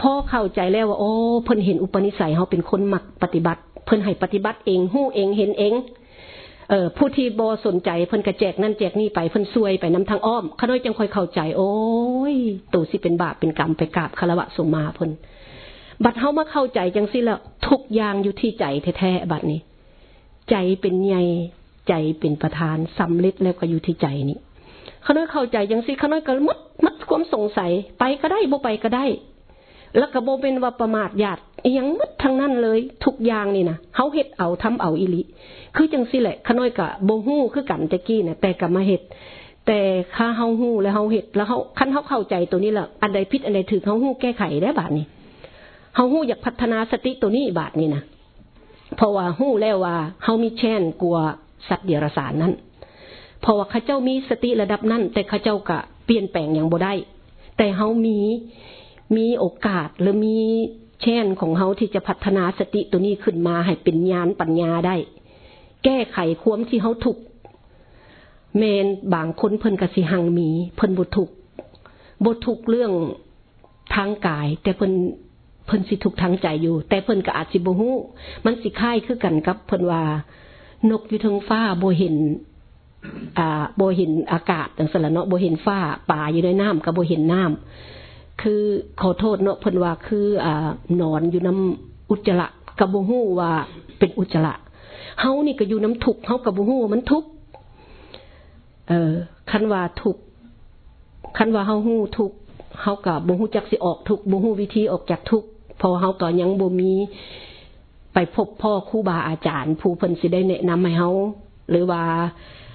พ่อเข้าใจแล้วว่าโอ้เพิ่นเห็นอุปนิสัยเขาเป็นคนมักปฏิบัติ เพิ่นให้ปฏิบัติเองหู้เองเห็นเองเออผู้ที่โบสนใจเพิ่นกระแจกนั่นแจกนี่ไปเพิ่นซวยไปน้ำทางอ้อมเขาน้อยจังค่อยเข้าใจ โอ้ยตัวสิเป็นบาปเป็นกรรมไปกราบคารวะสมมาเพิ่นบัดเฮามาเข้าใจจังสิละทุกอย่างอยู่ที่ใจแท้ๆบัดนี้ ใจเป็นใหญ่ใจเป็นประธานสำเร็จแล้วก็อยู่ที่ใจนี่ขาน้อยเข้าใจยังสิขาน้อยก็มัดมัดความสงสัยไปก็ได้บ่ไปก็ได้ แล้วก็โบเป็นว่าประมาทญาติยังมัดทั้งนั้นเลย ทุกอย่างนี่นะเขาเฮ็ดเอาทำเอาอิลิคือจังสิแหละขาน้อยกะโบหู้คือกันตะกี้นะแต่กับมาเฮ็ดแต่ข้าเฮาหู้แล้วเฮาเฮ็ดแล้วเฮาคันเฮาเข้าใจตัวนี้แหละอันใดผิดอันใดถือเฮาหู้แก้ไขได้บาดนี้เฮาหู้อยากพัฒนาสติตัวนี้บาดนี้นะ เพราะว่าหู้แล้วว่าเฮามีแช่นกลัวสัตว์เดรัจฉานนั้นเพราะว่าข้าเจ้ามีสติระดับนั้น แต่ข้าเจ้ากะเปลี่ยนแปลงอย่างบ่ได้ แต่เฮามีมีโอกาสหรือมีแช่นของเฮาที่จะพัฒนาสติตัวนี้ขึ้นมาให้เป็นญาณปัญญาได้ แก้ไขความที่เฮาถูกเมนบางคนเพิ่นกสิหังมี เพิ่นบ่ถูกบ่ถูกเรื่องทางกาย แต่เพิ่น เพิ่นสิทุกทางใจอยู่ แต่เพิ่นก็อาจสิบ่ฮู้มันสิค่ายคือกันกับเพิ่นว่านกอยู่ทางฟ้าบ่เห็นอ่าบ่เห็นอากาศจังซั่นละเนาะบ่เห็นฟ้าป่าอยู่ในน้ำก็บ่เห็นน้ำคือขอโทษเนาะเพิ่นว่าคืออ่านอนอยู่น้ำอุจจาระก็บ่ฮู้ว่าเป็นอุจจาระเฮานี่ก็อยู่น้ำทุกเฮาก็บ่ฮู้ว่ามันทุกเออคันว่าทุกคันว่าเฮาฮู้ทุกเฮาก็บ่ฮู้จักสิออกทุกข์บ่ฮู้วิธีออกจากทุก อเฮาก็ยังบ่มีไปพบพ่อครูบาอาจารย์ ผู้เพิ่นสิได้แนะนำให้เฮาหรือว่า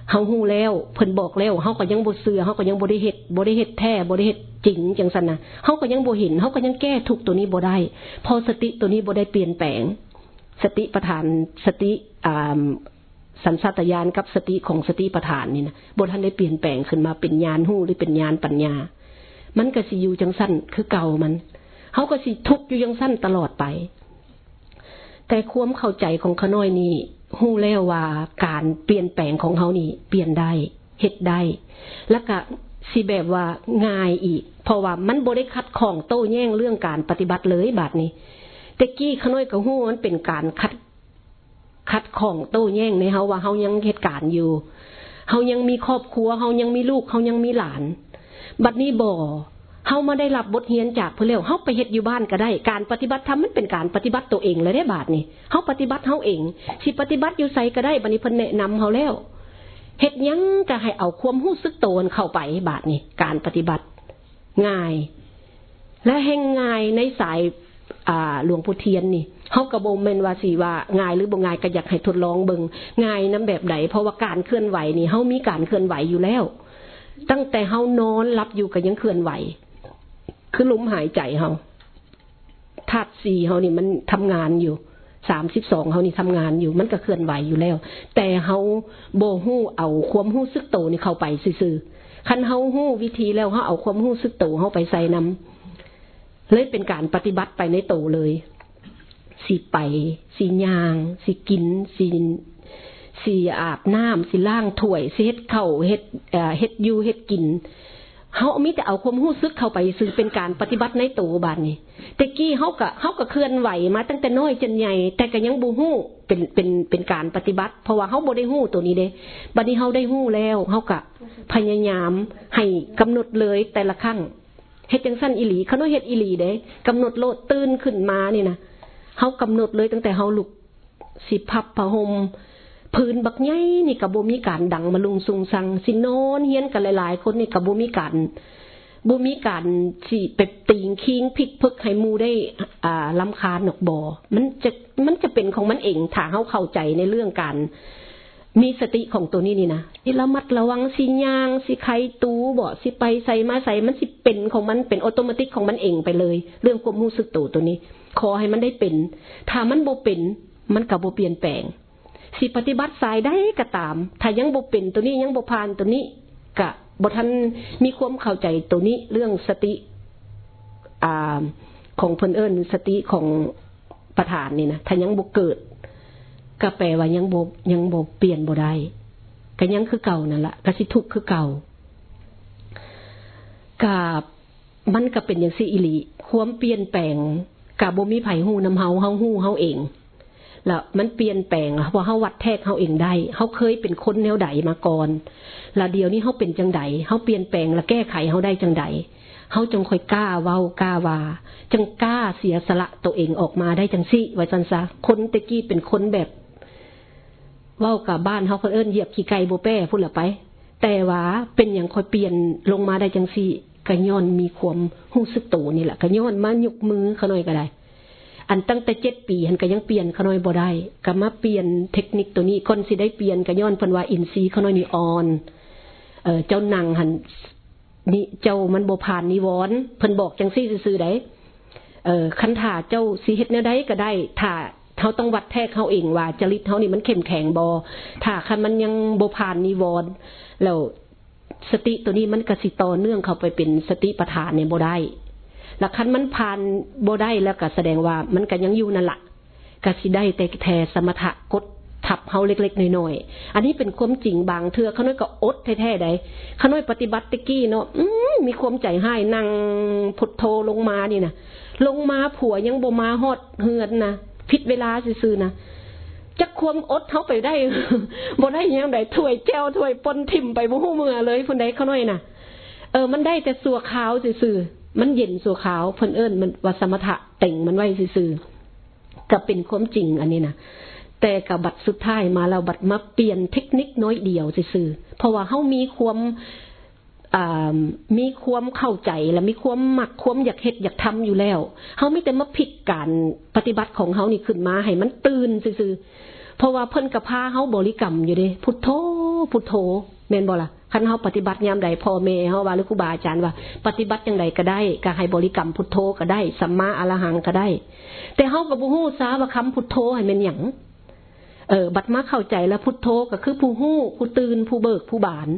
เฮาฮู้แล้วเพิ่นบอกแล้วเฮาก็ยังบ่เชื่อเฮาก็ยังบ่ได้เฮ็ดบ่ได้เฮ็ดแท้บ่ได้เฮ็ดจริงจังซั่นน่ะเฮาก็ยังบ่เห็นเฮาก็ยังแก้ทุกตัวนี้บ่ได้ พอสติตัวนี้บ่ได้เปลี่ยนแปลง สติประธานสติอ่าสัญชาตญาณกับสติของสติประธานนี่นะบ่ทันได้เปลี่ยนแปลงขึ้นมาเป็นญาณฮู้หรือเป็นญาณปัญญา มันก็สิอยู่จังสั้นคือเก่ามัน เขาก็สิทุกอยู่ยังสั้นตลอดไป แต่ความเข้าใจของขน้อยนี่หู้แล้วว่าการเปลี่ยนแปลงของเขานี่เปลี่ยนได้เฮ็ดได้ แล้วก็สิแบบว่าง่ายอีก เพราะว่ามันบริคัดของโต้แย่งเรื่องการปฏิบัติเลยบาดนี้แต่กี้ขน้อยกับหู้มันเป็นการคัดคัดของโต้แย่งในเขาว่าเขายังเหตุการณ์อยู่เขายังมีครอบครัวเขายังมีลูกเขายังมีหลาน บัดนี้บ่ เฮามาได้รับบทเรียนจากเพื่อแล้วเฮาไปเฮ็ดอยู่บ้านก็ได้ การปฏิบัติธรรมมันเป็นการปฏิบัติตัวเองเลยได้บาทนี่เฮาปฏิบัติเฮาเองสิปฏิบัติอยู่ไสก็ได้บัดนี้เพิ่นแนะนำเฮาแล้วเฮ็ดยังก็ให้เอาความรู้สึกตนเข้าไปบาทนี่การปฏิบัติง่าย และแห่งง่ายในสายอ่าหลวงพุเทียนนี่เฮากระบมเมนว่าสีว่าง่ายหรือบ่ง่ายก็อยากให้ทดลองเบิงง่ายน้ำแบบไหนเพราะว่าการเคลื่อนไหวนี่เฮามีการเคลื่อนไหวอยู่แล้ว ตั้งแต่เฮานอนรับอยู่ก็ยังเคลื่อนไหว คือลมหายใจเขาธาตุสี่เขานี่มันทำงานอยู่สามสิบสองเขานี่ทำงานอยู่ มันก็เคลื่อนไหวอยู่แล้ว แต่เขาโบหู้เอาความหู้ซึกโตนี่เข้าไปซื่อคันเขาหู้วิธีแล้วเขาเอาความหู้ซึกโตเขาไปใส่น้ำเลยเป็นการปฏิบัติไปในโตเลย สีไป สียาง สีกิน สีสีอาบน้ำสีล่างถ้วยสีเฮ็ดเข่าเฮ็ดเฮ็ดยูเฮ็ดกิน เขามิแต่เอาความรู้สึกเข้าไปซึ่งเป็นการปฏิบัติในตัวบานนี่แต่กี้เขากะเขากะเคลื่อนไหวมาตั้งแต่น้อยจนใหญ่แต่ก็ยังบูฮู้เป็นเป็นเป็นการปฏิบัติ เพราะว่าเขาบ่ได้ฮู้ตัวนี้เด้บัดนี้เขาได้ฮู้แล้วเขากะพยายามให้กำหนดเลยแต่ละครั้งเฮ็ดจังสั้นอิหลีเขาน้เฮ็ดอิหลีเด้กำหนดโลดตื่นขึ้นมานี่นะเขากำหนดเลยตั้งแต่เขาลุกสิพับผ้าห่ม พื้นบักไงนี่กับบุมีการดังมาลุงซุงสังสิโนนเฮียนกันหลายๆ คนนี่กับบุมีการบุมีการสิไปตีงคิงพิกพึกให้มูได้อ่าลำคาญหนกบอมันจะมันจะเป็นของมันเองถ้าเขาเข้าใจในเรื่องการมีสติของตัวนี้นี่นะที่ระมัดระวังสิยางสิไขตูบ่สิไปใส่มาใส่มันสิเป็นของมันเป็นอัตโนมัติของมันเองไปเลย เรื่องความรู้สึกตัวตัวนี้ ขอให้มันได้เป็น ถ้ามันบ่เป็น มันกับบ่เปลี่ยนแปลง สิปฏิบัติสายได้ก็ตาม ถ้ายังบ่เป็นตัวนี้ยังบ่ผ่านตัวนี้กะบ่ทันมีความเข้าใจตัวนี้เรื่องสติอ่าของเพิ่นเอิญสติของประธานนี่นะถ้ายังบ่เกิดก็แปลว่ายังบ่ยังบ่เปลี่ยนบ่ได้ก็ยังคือเก่านั่นละก็สิทุกข์คือเก่ากับมันก็เป็นอย่างสิอิลีความเปลี่ยนแปลงกับบ่มีไผฮู้นำเฮาเฮาฮู้เฮาเอง แล้วมันเปลี่ยนแปลงเพราะเฮาวัดแทกเฮาเองได้เฮาเคยเป็นคนแนวใดมาก่อนแล้วเดี๋ยวนี้เฮาเป็นจังใดเฮาเปลี่ยนแปลงและแก้ไขเฮาได้จังใดเฮาจงค่อยกล้าเว้ากล้าวาจังกล้าเสียสละตัวเองออกมาได้จังสิไว้จันซะคนตะกี้เป็นคนแบบเว้ากับบ้านเฮาเพิ่นเอิ้นเหยียบขี้ไก่บ่แป้พุ่นละไป แต่ว่าเป็นอย่างค่อยเปลี่ยนลงมาได้จังซี่ก็ย้อนมีความรู้สึกตัวนี่แหละก็ย้อนมายกมือเขาหน่อยก็ได้ อันตั้งแต่เจ็ดปีหันก็ยังเปลี่ยนเขาน่อยบ่ได้ก็มาเปลี่ยนเทคนิคตัวนี้ก่อนสิได้เปลี่ยนก็ย้อนเพิ่นว่าอินทรีย์เขาน่อยนี่อ่อน เออเจ้านังหันนี่เจ้ามันบ่ผ่านนิวรณ์เพิ่นบอกจังซี่ซื่อๆได้เออคันถ่าเจ้าสิเฮ็ดแนวใดก็ได้ถ้าเขาต้องวัดแท้เขาเองว่าจริตเขานี่มันเข้มแข็งบอถ้าคันมันยังโบผ่านนิวรณ์แล้วสติตัวนี้มันกสิต่อเนื่องเข้าไปเป็นสติปัฏฐานเนี่ยโบได้ แล้วคันมันผ่านโบได้แล้วก็แสดงว่ามันก็ยังอยู่นั่นแหละกสิได้แต่แทสมถะกดทับเขาเล็กๆน้อยๆ อันนี้เป็นความจริงบางเทือขาน้อยก็อดแท้ๆได้ขาน้อยปฏิบัติตะกี้เนาะมีความใจให้นั่งพุทโธลงมานี่นะลงมาผัวยังโบมาฮอดเฮือนนะผิดเวลาซื่อๆนะจะควมอดเขาไปได้บ่ได้ยังไดถ้วยแก้วถ้วยปนทิมไปบ่หูเมื่อเลยคนใดเขาน่อยนะเออมันได้แต่สัวขาวซื่อๆ มันเย็นสัวขาวเพิ่นเอิญมันว่าสมถะเต่งมันไว้ซื่อๆก็เป็นความจริงอันนี้นะแต่กับบัตรสุดท้ายมาเราบัตรมาเปลี่ยนเทคนิคน้อยเดียวซื่อๆเพราะว่าเขามีความมีความเข้าใจและมีความหมักความอยากเฮ็ดอยากทำอยู่แล้วเขาไม่แต่มาผิดการปฏิบัติของเขานี่ขึ้นมาให้มันตื่นซื่อเพราะว่าเพิ่นกับพาเขาบริกรรมอยู่เด้พุทโธพุทโธ แม่นบ่ล่ะคันเขาปฏิบัติยามใดพ่อแม่เขาว่าหรือครูบาอาจารย์ว่า ปฏิบัติอย่างใดก็ได้ก็ให้บริกรรมพุทโธก็ได้สัมมาอรหังก็ได้ แต่เขากับผู้ฮู้ซาว่าคำพุทโธให้เป็นหยังเออบัดมาเข้าใจแล้วพุทโธก็คือผู้ฮู้ผู้ตื่นผู้เบิกผู้บาน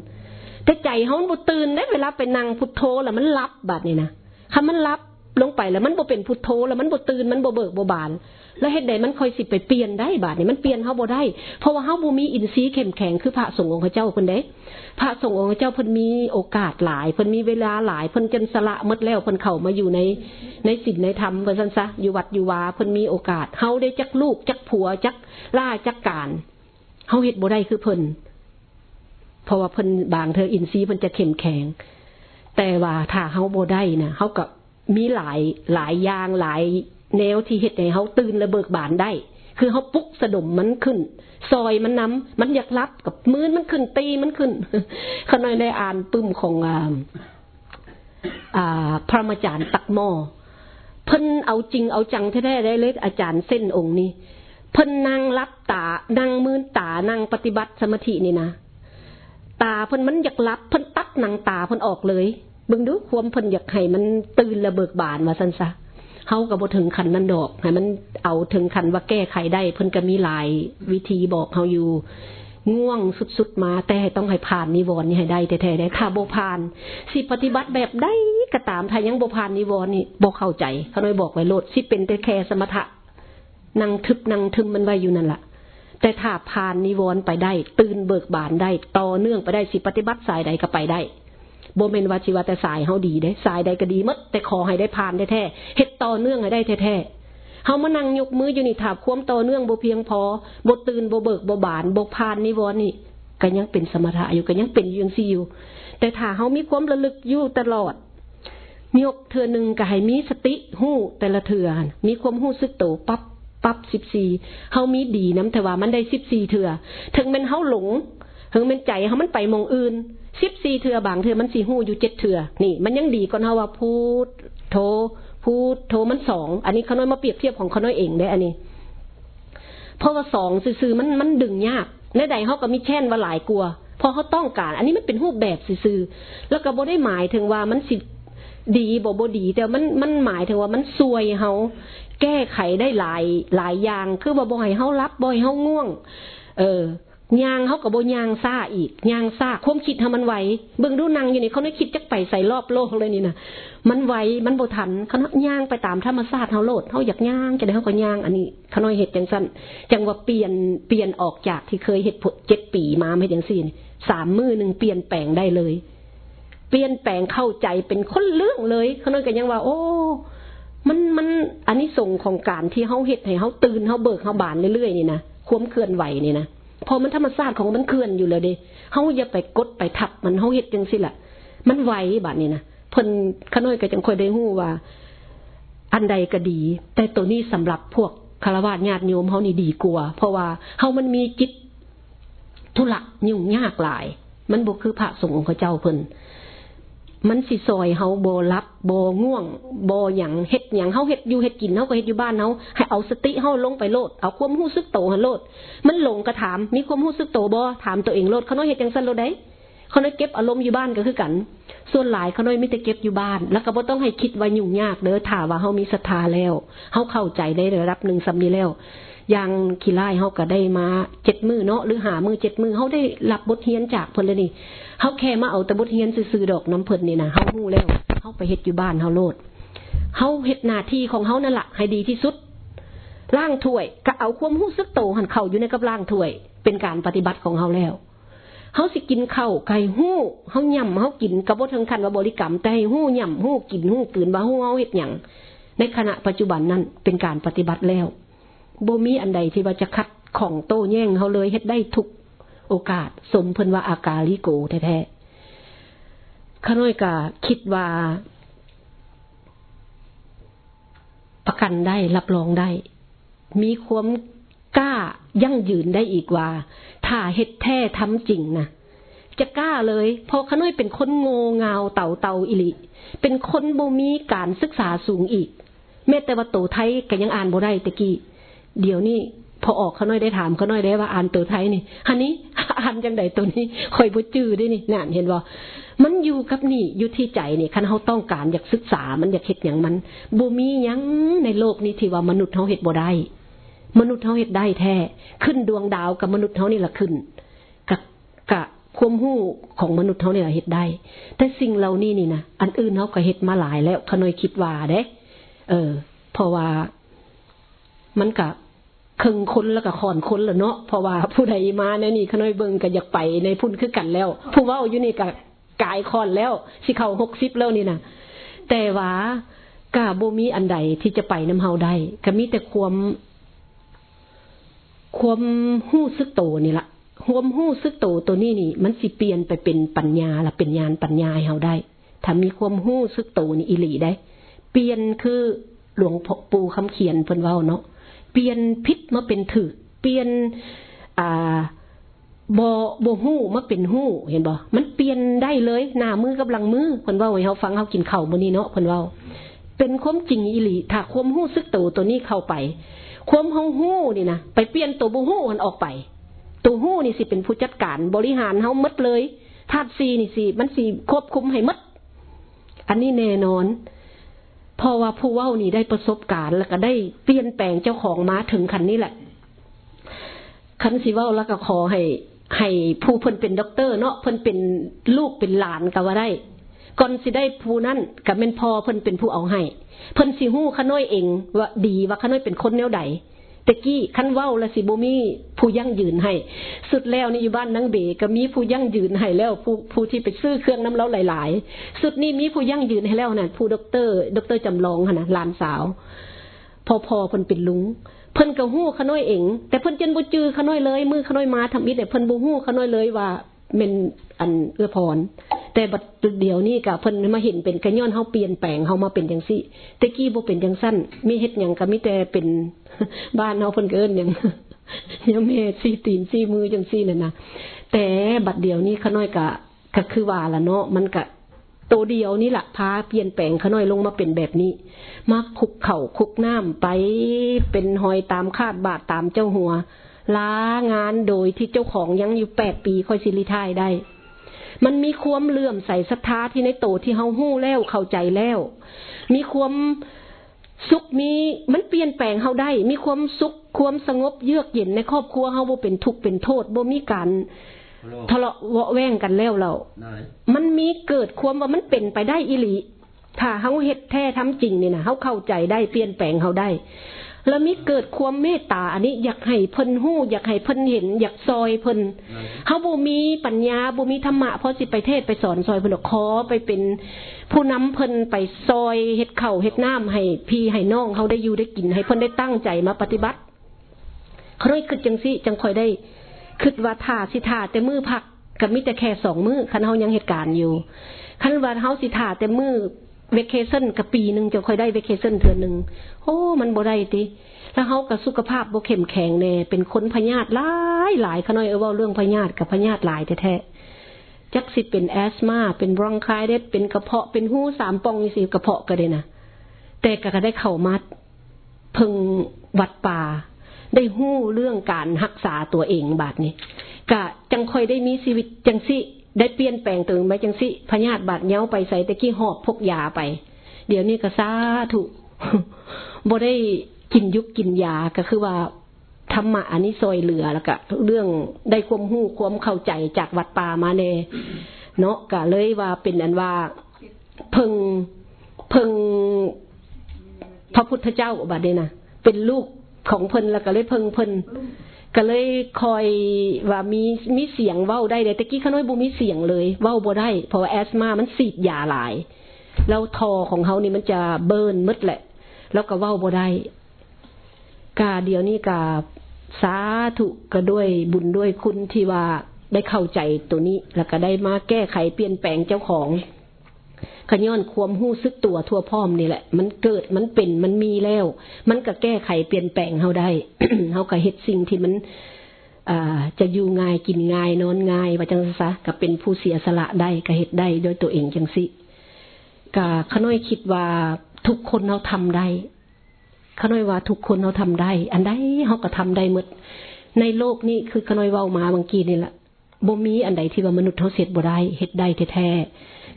แต่ใจเขาบุตื่นได้เวลาไปนั่งพุทโธแล้วมันรับบาดนี่นะคำมันรับลงไปแล้วมันบ่เป็นพุทโธแล้วมันบ่ตื่นมันบ่เบิกบ่บาน แล้วเหตุใดมันคอยสิไปเปลี่ยนได้บาดนี่มันเปลี่ยนเขาบ่ได้ เพราะว่าเขาบ่มีอินทรีย์เข้มแข็งคือพระสงฆ์องค์เจ้าเพิ่นเด้ พระสงฆ์องค์เจ้าเพิ่นมีโอกาสหลายเพิ่นมีเวลาหลายเพิ่นจนสละหมดแล้วเพิ่นเข้ามาอยู่ในในศีลในธรรมว่าซั่นซะอยู่วัดอยู่วาเพิ่นมีโอกาสเฮาได้จักลูกจักผัวจักล่าจักการเฮาเฮ็ดบ่ได้คือเพิ่นเพราะว่าเพิ่นบางเธออินทรีย์มันจะเข้มแข็งแต่ว่าถ้าเขาโบได้นะเขากับมีหลายหลายอย่างหลาย แนวที่เหตุให้เขาตื่นระเบิกบานได้ คือเขาปุ๊กสะดมมันขึ้น ซอยมันน้ำมันอยากรับกับมือมันขึ้นตีมันขึ้นขณะได้อ่านปึ้มของอ่าอ่าพระมจารย์ตักหม้อเพิ่นเอาจริงเอาจังแท้ๆได้เลยอาจารย์เส้นองค์นี้ เพิ่นนั่งรับตานั่งมือตานั่งปฏิบัติสมาธินี่นะตาเพิ่นมันอยากรับเพิ่นตัดหนังตาเพิ่นออกเลยบังดูความเพิ่นอยากให้มันตื่นระเบิกบานว่าซั่นซะ เฮาก็บ่ถึงขันนั้นดอกให้มันเอาถึงขันว่าแก้ไขได้เพิ่นก็มีหลายวิธีบอกเฮาอยู่ง่วงสุดๆมาแต่ต้องให้ผ่านนิวรณ์นี่ให้ได้แท้ๆได้ถ้าบ่ผ่าน สิปฏิบัติแบบใดก็ตามถ้ายังบ่ผ่านนิวรณ์นี่บ่เข้าใจ เขาเลยบอกไว้โลดสิเป็นแต่แค่สมถะนั่งทึบนั่งทึมมันไว้อยู่นั่นล่ะแต่ถ้าผ่านนิวรณ์ไปได้ ตื่นเบิกบานได้ ต่อเนื่องไปได้สิปฏิบัติสายใดก็ไปได้ โบเมนวาชิวาแต่สายเฮาดีได้สายใดก็ดีมัดแต่ขอให้ได้ผ่านแท้ๆเฮ็ดต่อเนื่องให้ได้แท้ๆเฮามานั่งยกมืออยู่นี่ถาบควมต่อเนื่องบ่เพียงพอบ่ตื่นบ่เบิกบ่บานบ่ผ่านนิวรณ์นี่ก็ยังเป็นสมถะอยู่ก็ยังเป็นอยู่ยังซี่อยู่ แต่ถ้าเฮามีความระลึกอยู่ตลอดยกเทือหนึ่งก็ให้มีสติหู้แต่ละเทือมีความหู้สึกโตปั๊บปั๊บสิบสี่เฮามีดีน้ำแต่ว่ามันได้สิบสี่เถื่อถึงเป็นเฮาหลงถึงเป็นใจเฮามันไปมองอื่น สิบสี่เถื่อบางเถื่อมันสี่หูอยู่เจ็ดเถื่อนี่ มันยังดีกว่าเฮาว่าพูดโทพูดโทมันสองอันนี้เขาน้อยมาเปรียบเทียบของเขาน้อยเองได้อันนี้ เพราะว่าสองซื่อมันมันดึงยากในใดเขาก็มีแช่นว่าหลายกลัวพอเขาต้องการ อันนี้มันเป็นรูปแบบซื่อแล้วก็บ่ได้หมายถึงว่ามันสิดีบ่บ่ดี แต่มันมันหมายถึงว่ามันซวยเฮาแก้ไขได้หลายหลายอย่าง คือบ่บ่ให้เฮารับบ่ให้เฮาง่วง เออ ยางเขากับโบยางซ่าอีกยางซ่าความคิดทำมันไหวเบิ่งดูนางอยู่นี่เขาได้คิดจักไปใส่รอบโลกเลยนี่นะมันไหวมันโบทันเขาเนาะยางไปตามธรรมชาติเขาโลดเขาอยากยางจะได้เขาก็ยางอันนี้เขาน้อยเห็ดจังสั้นจังว่าเปลี่ยนเปลี่ยนออกจากที่เคยเห็ดเจ็ดปีมาไม่จังสี่สามมือหนึ่งเปลี่ยนแปลงได้เลย เปลี่ยนแปลงเข้าใจเป็นคนเรื่องเลยเขาน้อยก็ยังว่า โอ้มันมันอันนี้ส่งของการที่เขาเห็ดให้เขาตื่นเขาเบิกเขาบานเรื่อยๆนี่นะควมเคลื่อนไหวนี่นะ พอมันธรรมชาติของมันเคลื่อนอยู่เลยเด้เขาอย่าไปกดไปทับมันเขาเห็ดจังสิละมันไหวบาดนี้นะเพิ่นขน้อยก็จังค่อยได้หู้ว่า อันใดก็ดี แต่ตัวนี้สำหรับพวกคารวะญาติโยมเขานี่ดีกลัว เพราะว่าเขามันมีจิตทุลักยุ่งยากหลาย มันบุคือพระสงฆ์ของเจ้าเพิ่น มันสิซอยเฮาโบรับโบง่วงโบหยังเฮ็ดหยังเฮาเฮ็ดอยู่เฮ็ดกินเฮาก็เฮ็ดอยู่บ้านเฮาให้เอาสติเฮาลงไปโลดเอาความรู้สึกโตหันโลด มันหลงกระถามมีความรู้สึกโตบ่ถามตัวเองโลดเขาน้อยเฮ็ดจังซั่นโลดได้เขาน้อยเก็บอารมณ์อยู่บ้านก็คือกัน ส่วนหลายเขาน้อยมีแต่เก็บอยู่บ้าน แล้วก็บ่ต้องให้คิดว่ายุ่งยากเด้อถ้าว่าเฮามีศรัทธาแล้วเฮาเข้าใจได้ระดับหนึ่งสำนี้แล้วอย่างขี้ไล่เฮาก็ได้มาเจ็ดมือเนาะหรือหามือเจ็ดมือเฮาได้รับบทเรียนจากเพิ่นเลยนี่ เฮาแค่มาเอาต่บทเรียนซื่อๆดอกน้ำเพิ่นนี่นะเฮาฮู้แล้วเฮาไปเฮ็ดอยู่บ้านเฮาโลดเฮาเฮ็ดหน้าที่ของเฮานั่นแหละให้ดีที่สุดล่างถ้วยก็เอาความรู้สึกโตหันเข้าอยู่ในกับล่างถ้วย เป็นการปฏิบัติของเฮาแล้วเฮาสิกินเข้าไก่หู้เฮาย่ำเฮากินกระบดทั้งคันว่าบริกรรมแต่ให้หู้ย่ำหู้กินหู้กืนว่าหู้เฮาเฮ็ดหยังในขณะปัจจุบันนั้นเป็นการปฏิบัติแล้วบ่มีอันใดที่ว่าจะคัดของโต้แย่งเขาเลยเฮ็ดได้ทุก โอกาส สมเพิ่นว่าอกาลิโกแท้ๆข้าน้อยกาคิดว่า ประกันได้รับรองได้ มีความกล้ายั่งยืนได้อีกว่า ถ้าเฮ็ดแท้ทำจริงนะจะกล้าเลยพอข้าน้อยเป็นคนโง่เงาเต่าเต่าอิลิ เป็นคนบ่มีการศึกษาสูงอีก แม้แต่ว่าโตไทยก็ยังอ่านบ่ได้ตะกี้ เดี๋ยวนี้ พอออกเขาน้อยได้ถามเขาน้อยได้ว่าอ่านตัวไทยนี่อันนี้อ่านจังไดตัวนี้คอยบุจื้อได้นี่นั่นเห็นบ่มันอยู่กับนี่อยู่ที่ใจนี่คันเขาต้องการอยากศึกษา มันอยากเห็ดอย่างมันบูมียังในโลกนี้ที่ว่ามนุษย์เขาเห็ดบ่ได้ มนุษย์เขาเห็ดได้แท้ ขึ้นดวงดาวกับมนุษย์เขานี่แหละขึ้นกับกับความหู้ของมนุษย์เขาเนี่ยเห็ดได้ แต่สิ่งเหล่านี้นี่นะอันอื่นเขาก็เห็ดมาหลายแล้วขน้อยคิดว่าเด้ เออเพราะว่ามันกับ ครึ่งคนแล้วก็ขอนคนแล้วเนาะเพราะว่าผู้ใดมาในนี่ขน้อยเบิงก็อยากไปในพุ่นคือกันแล้ว ผู้ว่าอยู่นี่ก็กายคอนแล้วสิเขาหกสิบแล้วนี่นะแต่ว่ากาโบมีอันใดที่จะไปน้ำเฮาได้ก็มีแต่ความความหู้ซึกโตนี่ละความหู้ซึกโตตัวนี้นี่ มันสิเปลี่ยนไปเป็นปัญญาละเป็นญาณปัญญาเฮาได้ถ้ามีความหู้ซึกโตนี่อิหลีได้ เปลี่ยนคือหลวงพ่อปูคำเขียนเพิ่นเว้าเนาะ เปลี่ยนพิษมาเป็นถือเปลี่ยนอ่าบอบหู้มาเป็นหู้ เห็นบ่มันเปลี่ยนได้เลยหน้ามือกับหลังมือเพิ่นว่าให้เฮาฟังเฮากินข้าวมื้อนี้เนาะเพิ่นว่าเป็นความจริงอีหลีถ้าความหู้ซึกตัวตัวนี้เข้าไป ความเฮาหู้นี่นะไปเปลี่ยนตัวบ่หู้มันออกไป ตัวหู้นี่สิเป็นผู้จัดการบริหารเฮาหมดเลยธาตุซีนี่สิมันสิควบคุมให้หมดอันนี้แน่นอน พราะว่าผู้ว่านี่ได้ประสบการณ์ แล้วก็ได้เปลี่ยนแปลงเจ้าของม้าถึงคันนี้แหละคันสิว่าแล้วก็ขอให้ให้ผู้เพิ่นเป็นด็อกเตอร์เนาะเพิ่นเป็นลูกเป็นหลานก็ว่าได้ก่อนสิได้ผู้นั้นกับเป็นพ่อเพิ่นเป็นผู้เอาให้ เพิ่นสิหู้ขน้อยเองว่าดีว่าขน้อยเป็นคนแนวใด ตะกี้ขั้นเว้าและสิบ่มีผู้ยั่งยืนให้ สุดแล้วนี่อยู่บ้านนังเบก็มีผู้ยั่งยืนให้แล้วผู้ผู้ที่ไปซื้อเครื่องน้ำเล้าหลาย ๆ สุดนี้มีผู้ยั่งยืนให้แล้วนะ่ะผู้ด็อกเตอร์ด็อกเตอร์จำลองค่ะนะหลานสาว พอพอเพิ่นเป็นลุงเพิ่นก็หู้ขน้อยเอง แต่เพิ่นเจนบ่จื้อขน้อยเลย มือขน้อยมาทำอิฐแต่เพิ่นบ่หู้ขน้อยเลยว่า เป็นอันเอื้อพร แต่บัดเดี๋ยวนี้กับเพิ่นมาเห็นเป็นกระย้อนเฮาเปลี่ยนแปลงเฮามาเป็นจังซี่แต่กี้บ่เป็นจังสั้นมีเฮ็ดหยังก็มีแต่เป็นบ้านเฮาเพิ่นเกินหยังยังแม่ซี่ตีนซี่มือจังซี่นั่นนะแต่บัดเดี๋ยวนี้ขน้อยก็ก็คือว่าล่ะเนาะมันก็ตัวเดียวนี่แหละพาเปลี่ยนแปลงขน้อยลงมาเป็นแบบนี้ มาคุกเข่าคุกน้ำไปเป็นหอยตามคาดบาดตามเจ้าหัว ลางานโดยที่เจ้าของยังอยู่แปดปีค่อยสิริทายได้ มันมีความเลื่อมใส่ศรัทธาที่ในโตที่เฮาหู้แล้วเข้าใจแล้ว มีความสุขมีมันเปลี่ยนแปลงเฮาได้ มีความสุขความสงบเยือกเย็นในครอบครัวเฮาบ่เป็นทุกข์เป็นโทษบ่มีการทะเลาะเวาะแว่งกันแล้วเรา มันมีเกิดความว่ามันเป็นไปได้อิหลี ถ้าเฮาเฮ็ดแท้ทำจริงนี่นะเฮาเข้าใจได้เปลี่ยนแปลงเฮาได้ แล้วมีเกิดความเมตตา อันนี้อยากให้เพิ่นฮู้ อยากให้เพิ่นเห็น อยากซอยเพิ่นเฮาบ่มีปัญญาบ่มีธรรมะพอสิไปเทศไปสอนซอยเพิ่นขอไปเป็นผู้นำเพิ่นไปซอยเฮ็ดข้าวเฮ็ดน้ำให้พี่ให้น้องเฮาได้อยู่ได้กิน ให้เพิ่นได้ตั้งใจมาปฏิบัติเขาเลยคิดจังซี่จังค่อยได้คิดว่าท่าสิท่าแต่มือพักก็มีแต่แค่สองมือคันเฮายังเหตุการณ์อยู่คันว่าเฮาสิท่าแต่มือ เวกเคชั่นกับปีหนึ่งจะค่อยได้เวกเคชั่นเทือนหนึ่งโอ้มันบ่ได้ติแล้วเขากับสุขภาพบ่เข้มแข็งแน่เป็นคนพยาธิหลายหลายขน้อยเออว่าเรื่องพยาธิกับพยาธิหลายแท้ๆจักสิเป็นแอสมาเป็นบรองคายเดสเป็นกระเพาะเป็นหูสามปองนี่สิกระเพาะก็ได้นะแต่ก็ได้เข้ามาพึงวัดป่า ได้หู้เรื่องการรักษาตัวเองบาดนี้กะจังค่อยได้มีชีวิตจังสิ ได้เปลี่ยนแปลงตัวเองไปจังสิพญาติบาดเย้าไปใส่ตะกี้หอบพกยาไป เดี๋ยวนี้ก็ซาถูกบ่ได้กินยุกกินยาก็คือว่าธรรมะอันนี้ซอยเหลือแล้วก็เรื่องได้ความหู้ความเข้าใจจากวัดป่ามาเนเนาะก็เลยว่าเป็นอันว่าเพึงเพึงพระพุทธเจ้าบัดเดนะเป็นลูกของเพิ่นแล้วก็เลยเพึงเพิ่น ก็เลยคอยว่ามีมีเสียงเว้าได้เลยตะกี้ขน้อยบุมีเสียงเลย เว้าบ่ได้เพราะว่าแอสมามันสีดยาหลาย แล้วทอของเขานี่มันจะเบิร์นมืดแหละ แล้วก็เว้าบ่ได้กาเดียวนี้กาสาธุก็ด้วยบุญด้วยคุณที่ว่าได้เข้าใจตัวนี้ แล้วก็ได้มาแก้ไขเปลี่ยนแปลงเจ้าของ ขย้อนความหู้ซึกตัวทั่วพร้อมนี่แหละ มันเกิดมันเป็นมันมีแล้ว มันก็แก้ไขเปลี่ยนแปลงเขาได้เขาก็เฮ็ดสิ่งที่มันอจะอยู่ง่ายกินง่ายนอนง่ายว่าจังซะก็เป็นผู้เสียสละได้ก็เฮ็ดได้โดยตัวเองจังสิก็ขน้อยคิดว่าทุกคนเราทำได้ขน้อยว่าทุกคนเราทำได้ อันใดเขาก็ทำได้หมดในโลกนี้คือขน้อยเว้ามาบางกีนี่แหละบ่มีอันใดที่ว่ามนุษย์เขาเสร็จบ่ได้เฮ็ดได้แท้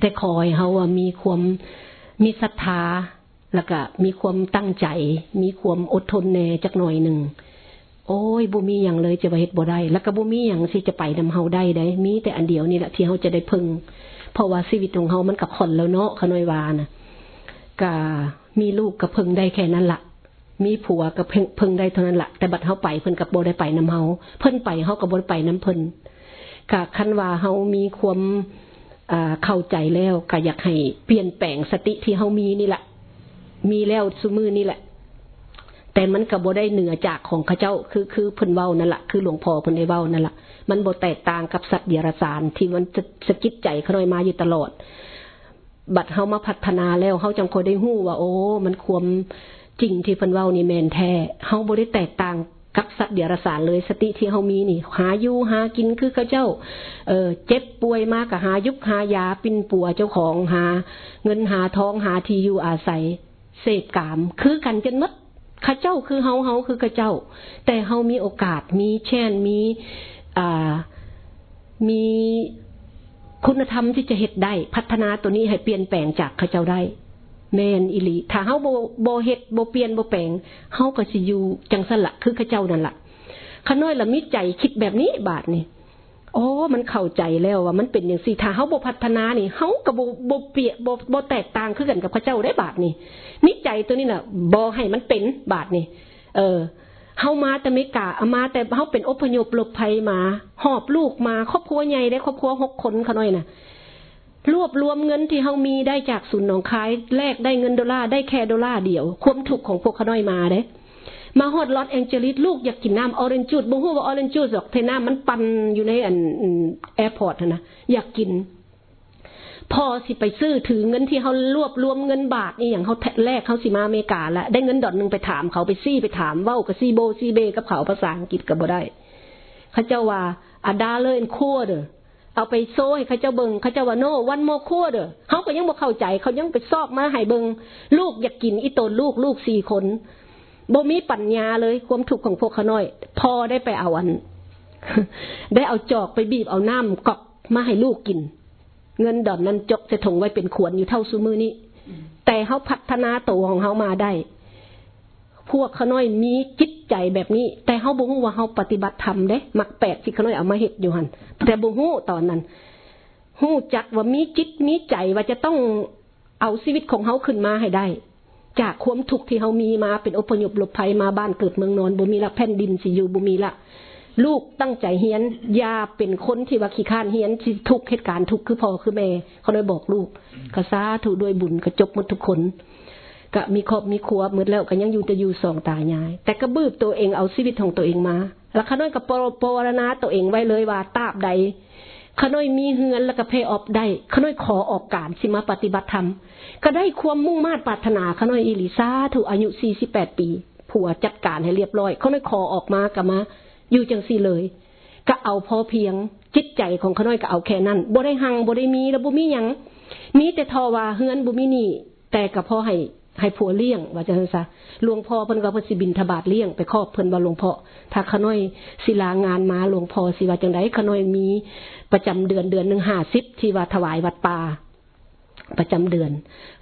แต่คอยเขาว่ามีความมีศรัทธาแล้วก็มีความตั้งใจ มีความอดทนแน่จักหน่อยหนึ่งโอ้ยบุมีอย่างเลยจะไปเฮ็ดบ่ได้ แล้วก็บุมีอย่างสิจะไปนำเฮาได้ได้ มีแต่อันเดียวนี่แหละที่เฮาจะได้พึงเพราะว่าชีวิตของเฮามันกับคนแล้วเนาะขน้อยวานะก็มีลูกกับพึงได้แค่นั้นละมีผัวกับเพิ่งได้เท่านั้นละแต่บัดเฮาไปเพิ่นกับโบได้ไปนำเฮาเพิ่นไปเฮากับโบได้ไปน้ำเพิ่นกะคันว่าเฮามีความ เข้าใจแล้วก็อยากให้เปลี่ยนแปลงสติที่เฮามีนี่แหละ มีแล้วสมือนี่แหละ แต่มันก็บ่ได้เหนือจากของข้าเจ้าคือคือเพิ่นเว้านั่นแหละคือหลวงพ่อเพิ่นได้เว้านั่นแหละมันบ่แตกต่างกับสัตว์เดรัจฉานที่มันจะสะกิดใจเขาน่อยมาอยู่ตลอด บัดเฮามาพัฒนาแล้วเฮาจังคอยได้ฮู้ว่า โอ้ มันควมจริงที่เพิ่นเว้านี่แม่นแท้เฮาบ่ได้แตกต่าง กับสัตว์เดรัจฉานเลย สติที่เขามีนี่ หาอยู่หากินคือเขาเจ้า เออเจ็บป่วยมากกับหายุกหายาปินปัวเจ้าของหา เงินหาทองหาที่อยู่อาศัย เสพกาม คือกันจนมัดข้าเจ้าคือเฮาเฮาคือข้าเจ้า แต่เฮามีโอกาสมีเช่นมีอ่ามีคุณธรรมที่จะเหตุได้ พัฒนาตัวนี้ให้เปลี่ยนแปลงจากข้าเจ้าได้ แมนอิลีถ้าเฮาโบโบเฮ็ดโบเปลี่ยนโบแปลงเฮาก็สิอยู่จังสละคือข้าเจ้านั่นละข้าน้อยละมิใจคิดแบบนี้บาทนี่โอ้มันเข้าใจแล้วว่ามันเป็นอย่างสี่ถ้าเฮาโบพัฒนานี่เฮากับโบโบเปียโบโบแตกต่างคือกันกับข้าเจ้าได้บาทนี่มิใจตัวนี้น่ะบอให้มันเป็นบาทนี่เออเฮามาแต่ไม่กะเอามาแต่เฮาเป็นอพยพหลบภัยมา หอบลูกมาครอบครัวใหญ่ได้ครอบครัวหกคนขาน้อยน่ะ รวบรวมเงินที่เขามีได้จากศูนย์หนองคายแลกได้เงินดอลลาร์ได้แค่ดอลลาร์เดียวความถูกของพวกเขาน้อยมาเด้มาฮอดลอสแองเจลิสลูกอยากกินน้ำ orange juice บ่ฮู้ว่า orange juice หรอกเทน้ำมันปั่นอยู่ในอัน airport นะอยากกินพอสิไปซื้อถือเงินที่เขารวบรวมเงินบาทนี่อย่างเขาแลกเขาสิมาอเมริกาล้วได้เงินดอลหนึ่งไปถามเขาไปซี่ไปถามเว้ากับซีโบซีเบกับเขาภาษาอังกฤษกับบ่ได้เขาเจ้าว่าอาดา เอาไปโซ่ให้เขาเจ้าเบิงเขาเจ้าว่าโนวันโมโคเด้อเขาก็ยังบ่เข้าใจเขายังไปซอกมาให้เบิงลูกอยากกินอีตนลูกลูกสี่คนบ่มีปัญญาเลยความทุกข์ของพวกเขาน้อยพอได้ไปเอาอัน ได้เอาจอกไปบีบเอาน้ำกอกมาให้ลูกกิน เงินดอนนั้นจกจะถงไว้เป็นขวนอยู่เท่าซูมือนี้แต่เขาพัฒนาตัวของเขามาได้ พวกขน้อยมีจิตใจแบบนี้ แต่เขาบุ้งว่าเขาปฏิบัติธรรมเด้มักแปดที่ขน้อยเอามาเห็ดอยู่หันแต่บุ้งหูตอนนั้นหูจักว่ามีจิตมีใจว่าจะต้องเอาชีวิตของเขาขึ้นมาให้ได้ จากความทุกข์ที่เขามีมาเป็นอพยพหลบภัยมาบ้านเกิดเมืองนอนบุมีละแผ่นดินสิอยู่บุมีละลูกตั้งใจเฮียนยาเป็นคนที่ว่าขี้ข้านเฮียนที่ทุกเหตุการณ์ทุกคือพ่อคือแม่เขาเลยบอกลูกกระซาถูด้วยบุญกระจบหมดทุกคน ก็มีครอบมีครัวหมดแล้วก็ยังอยู่จะอยู่สองตายาย แต่ก็บืบตัวเองเอาชีวิตของตัวเองมา แล้วขน้อยกับปรณาตัวเองไว้เลยว่าตาบใดขน้อยมีเฮือนแล้วก็เพอออกได้ขน้อยขอออกการสิมาปฏิบัติธรรม ก็ได้ความมุ่งมา่ปรารถนาขน้อยอิลิซาถูกอายุสี่สิบแปดปีผัวจัดการให้เรียบร้อยขน้อยขอออกมากับมา อยู่จังสี่เลย ก็เอาพอเพียงจิตใจของขน้อยก็เอาแค่นั้นบ่ได้หังบ่ได้มีแล้วบ่มีหยังมีแต่ทอว่าเฮือนบ่มีนี่ แต่ก็พอให้ ให้ผัวเลี้ยง ว่าจะซะหลวงพ่อเพิ่นก็เพิ่นสิบินทบาทเลี้ยงไปครอบเพิ่นว่าหลวงพ่อถ้าขน้อยศิลางานมาหลวงพ่อสิว่าจังไดขน้อยมีประจำเดือนเดือนหนึ่งห้าสิบที่ว่าถวายวัดป่าประจำเดือน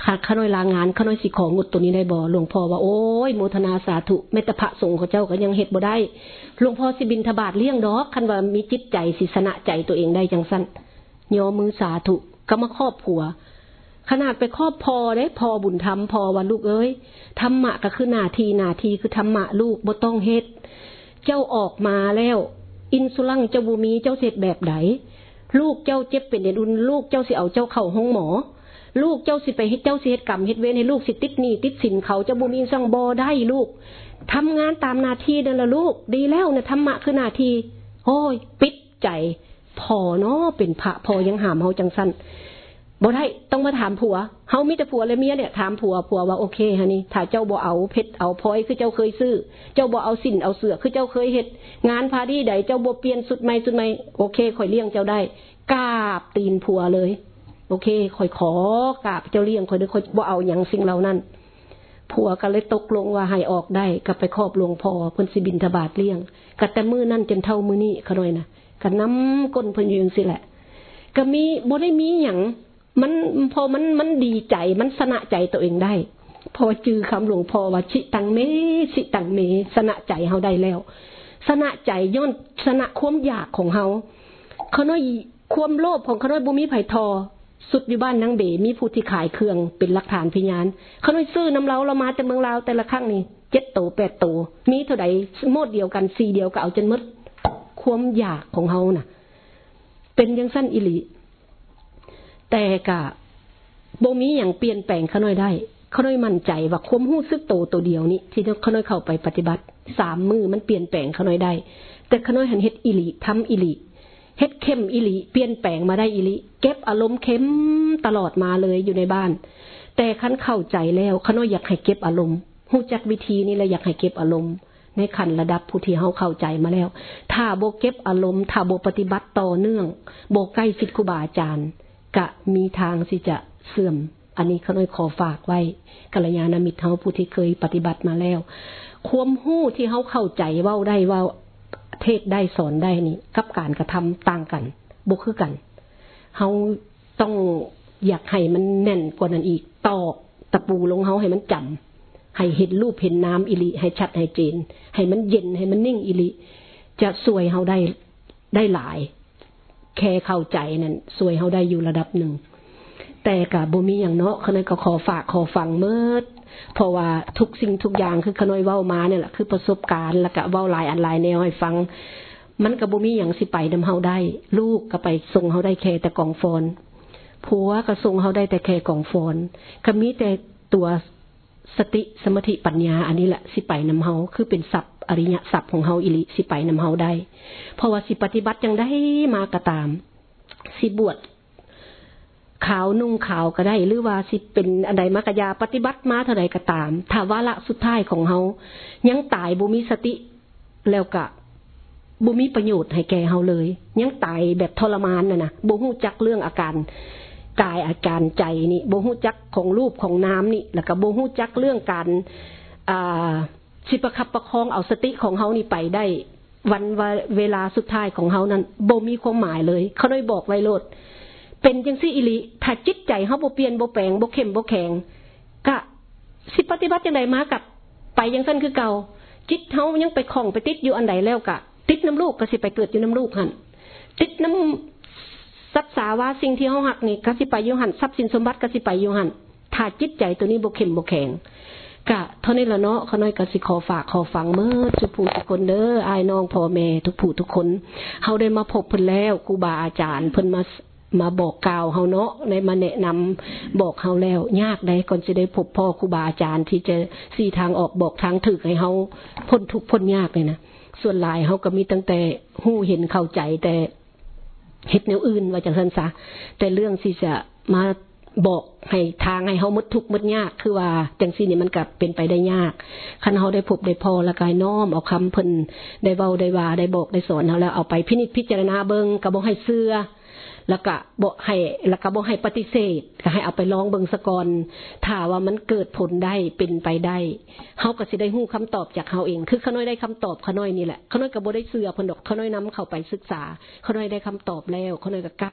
ขาดขน้อยลางานขน้อยสิของุดตัวนี้ได้บ่หลวงพ่อว่าโอ้ยโมทนาสาธุเมตพระสงฆ์ของเจ้าก็ยังเฮ็ดบ่ได้หลวงพ่อสิบินทบาทเลี้ยงดอกคันว่ามีจิตใจสิสนะใจตัวเองได้จังสั้นยอมือสาธุก็มาครอบผัว ขนาดไปครอบพอได้พอบุญธรรมพอวันลูกเอ้ยธรรมะก็คือนาทีนาทีคือธรรมะลูกบ่ต้องเฮ็ด เจ้าออกมาแล้ว อินสุลังเจ้าบูมีเจ้าเสร็จแบบไหนลูกเจ้าเจ็บเป็นเดือนลูกเจ้าสิเอาเจ้าเข่าห้องหมอ ลูกเจ้าสิไปเฮ็ดเจ้าสิเฮ็ดกรรมเฮ็ดเวรให้ลูกสิติดหนี้ติดสินเขาจะบุมีสั่งบอได้ลูกทำงานตามนาทีเดินละลูก ดีแล้วเนี่ยธรรมะคือนาทีโอ้ย ปิดใจพอเนาะเป็นพระพอยังหามเฮาจังสั้น บ่ได้ต้องมาถามผัวเฮามีแต่ผัวเลยเมียเนี่ยถามผัวผัวว่าโอเคฮะนี่ถ้าเจ้าบ่เอาเพชรเอาพลอยคือเจ้าเคยซื้อ เจ้าบ่เอาสินเอาเสือคือเจ้าเคยเฮ็ดงานพาดีใดเจ้าบ่เปลี่ยนสุดใหม่สุดใหม่โอเคข่อยเลี้ยงเจ้าได้กราบตีนผัวเลย โอเคคอยขอกราบเจ้าเลี้ยงคอยด้วยคอยบ่เอาอย่างสิ่งเหล่านั้นผัวก็เลยตกลงว่าให้ออกได้กับไปครอบหลวงพ่อเพิ่นสิบินทบาทเลี้ยงกัแต่มือนั่นจนเท่ามือนี้ขน่อยนะกัน้ำก้นเพิ่นยืนสิแหละ ก็มีบ่ได้มีอย่าง มันพอมันมันดีใจมันสนะใจตัวเองได้ พอจือคำหลวงพ่อว่าชิตังเมสิตังเม สนะใจเฮาได้แล้ว สนะใจย้อนสนะความอยากของเฮาเขาน้อยความโลภของเขาน้อยบุมีไผ่ทอ สุดอยู่บ้านนางเบมีผู้ที่ขายเครื่องเป็นหลักฐานพยานเขาไม่ซื้อน้ำเล้าเรามาแต่เมืองลาวแต่ละครั้งนี่เจ็ดโตแปดโตมีเท่าใดโมดเดียวกันสี่เดียวก็เอาจนมดความอยากของเขาน่ะ เป็นยังสั้นอิลิ แต่กะโบมีอย่างเปลี่ยนแปลงเขาน้อยได้เขาน้อยมั่นใจว่าความหู้ซึกโตตัวเดียวนี้ที่เขาน้อยเข้าไปปฏิบัติสามมือมันเปลี่ยนแปลงเขาน้อยได้ แต่เขาน้อยหันเฮ็ดอิลิทำอิลิเฮ็ดเข้มอิลิเปลี่ยนแปลงมาได้อิลิเก็บอารมณ์เข้มตลอดมาเลยอยู่ในบ้าน แต่ขันเข้าใจแล้วขน้อยอยากให้เก็บอารมณ์หูจักวิธีนี้แหล้วอยากให้เก็บอารมณ์ในขันระดับผู้ที่เขาเข้าใจมาแล้ว ถ้าโบเก็บอารมณ์ ถ้าโบปฏิบัติต่อเนื่อง โบใกล้สิทธิคุบาอาจารย์ กะมีทางที่จะเสื่อม อันนี้เขาเลยขอฝากไว้กัลยาณมิตรเขาผู้ที่เคยปฏิบัติมาแล้ว ความหู้ที่เขาเข้าใจว่าได้ว่าเทศได้สอนได้นี่กับการกระทำต่างกันบุคือกันเขาต้องอยากให้มันแน่นกว่านั้นอีกตอกตะปูลงเขาให้มันจำให้เห็นรูปเห็นน้ำอิลิให้ชัดให้เจน ให้มันเย็นให้มันนิ่งอิลิจะสวยเขาได้ได้หลาย แค่เข้าใจนั่นสวยเขาได้อยู่ระดับหนึ่ง แต่กับบุมีอย่างเนาะขณะก็ขอฝากขอฟังเมื่อเพราะว่าทุกสิ่งทุกอย่างคือขน้อยเว้ามาเนี่ยแหละคือประสบการณ์แล้วก็เว้าหลายอันหลายแนวให้ฟัง มันกับบุมีอย่างสิไปนำเฮาได้ ลูกก็ไปส่งเฮาได้แค่แต่กองฟอนผัวก็ส่งเฮาได้แต่แค่กองฟอนก็มีแต่ตัวสติสมธิปัญญา อันนี้แหละสิไปนำเฮาคือเป็นศัพท์ อริยศัพของเฮาอิริสิไปนำเฮาได้ เพราะว่าสิปฏิบัติยังได้มากระตาม สิบวชขาวนุ่งขาวก็ได้ หรือว่าสิเป็นอะไรมากยาปฏิบัติมาเท่าไรก็ตามถ้าว่าละสุดท้ายของเฮายังตายบุมีสติแล้วกะบุมีประโยชน์ให้แก่เฮาเลย ยังตายแบบทรมานน่ะนะบุหูจักเรื่องอาการกายอาการใจนี่บุหูจักของรูปของน้ำนี่ แล้วก็บุหูจักเรื่องการอ่า สิประคับประคองเอาสติของเฮานี่ไปได้วันเวลาสุดท้ายของเฮานั้นบ่มีความหมายเลย เขาได้บอกไว้โลด เป็นจังซี่อิลิถ้าจิตใจเฮาบ่เปลี่ยนบ่แปลงบ่เข้มบ่แข็งก็สิปฏิบัติจังไดมากับไปจังซั่นคือเก่า จิตเฮายังไปคล้องไปติดอยู่อันใดแล้วก็ติดน้ำลูกก็สิไปเกิดอยู่น้ำลูกหันติดน้ำทรัพย์สาว่าสิ่งที่เฮาหักนี่ก็สิไปอยู่หันทรัพย์สินสมบัติก็สิไปอยู่หันถ้าจิตใจตัวนี้บ่เข้มบ่แข็ง กะเท่านี้ละเนาะเขาน้อยก็สิขอฝากขอฟังเมื่อทุกผู้ทุกคนเด้ออายน้องพ่อแม่ทุกผู้ทุกคนเฮาได้มาพบเพิ่นแล้วครูบาอาจารย์เพิ่นมามาบอกกล่าวเฮาเนาะในมาแนะนำบอกเฮาแล้ว ยากได้ก่อนจะได้พบพ่อครูบาอาจารย์ ที่จะสี่ทางออกบอกทางถึกให้เฮาพ้นทุกพ้นยากเลยนะส่วนหลายเฮาก็มีตั้งแต่หู้เห็นเข้าใจแต่เฮ็ดแนวอื่นว่าจังซั่นซะแต่เรื่องที่จะมาบอก ให้ทางให้เฮาหมดทุกข์หมดยาก คือว่าจังซี่นี่มันก็เป็นไปได้ยากคันเฮาได้พบได้พอละกายน้อมเอาคำเพิ่นได้เว้าได้ว่าได้บอกได้สอนเฮาแล้วเอาไปพินิจพิจารณาเบิงก็บ่ให้เชื่อแล้วก็บ่ให้แล้วก็บ่ให้ปฏิเสธก็ให้เอาไปลองเบิงซะกอนถ้าว่ามันเกิดผลได้เป็นไปได้เฮาก็สิได้ฮู้คำตอบจากเฮาเอง คือขน้อยได้คำตอบขน้อยนี่แหละขน้อยก็บ่ได้เชื่อเพิ่นดอกขน้อยนํเข้าไปศึกษาขน้อยได้คำตอบแล้วขน้อยก็กลับ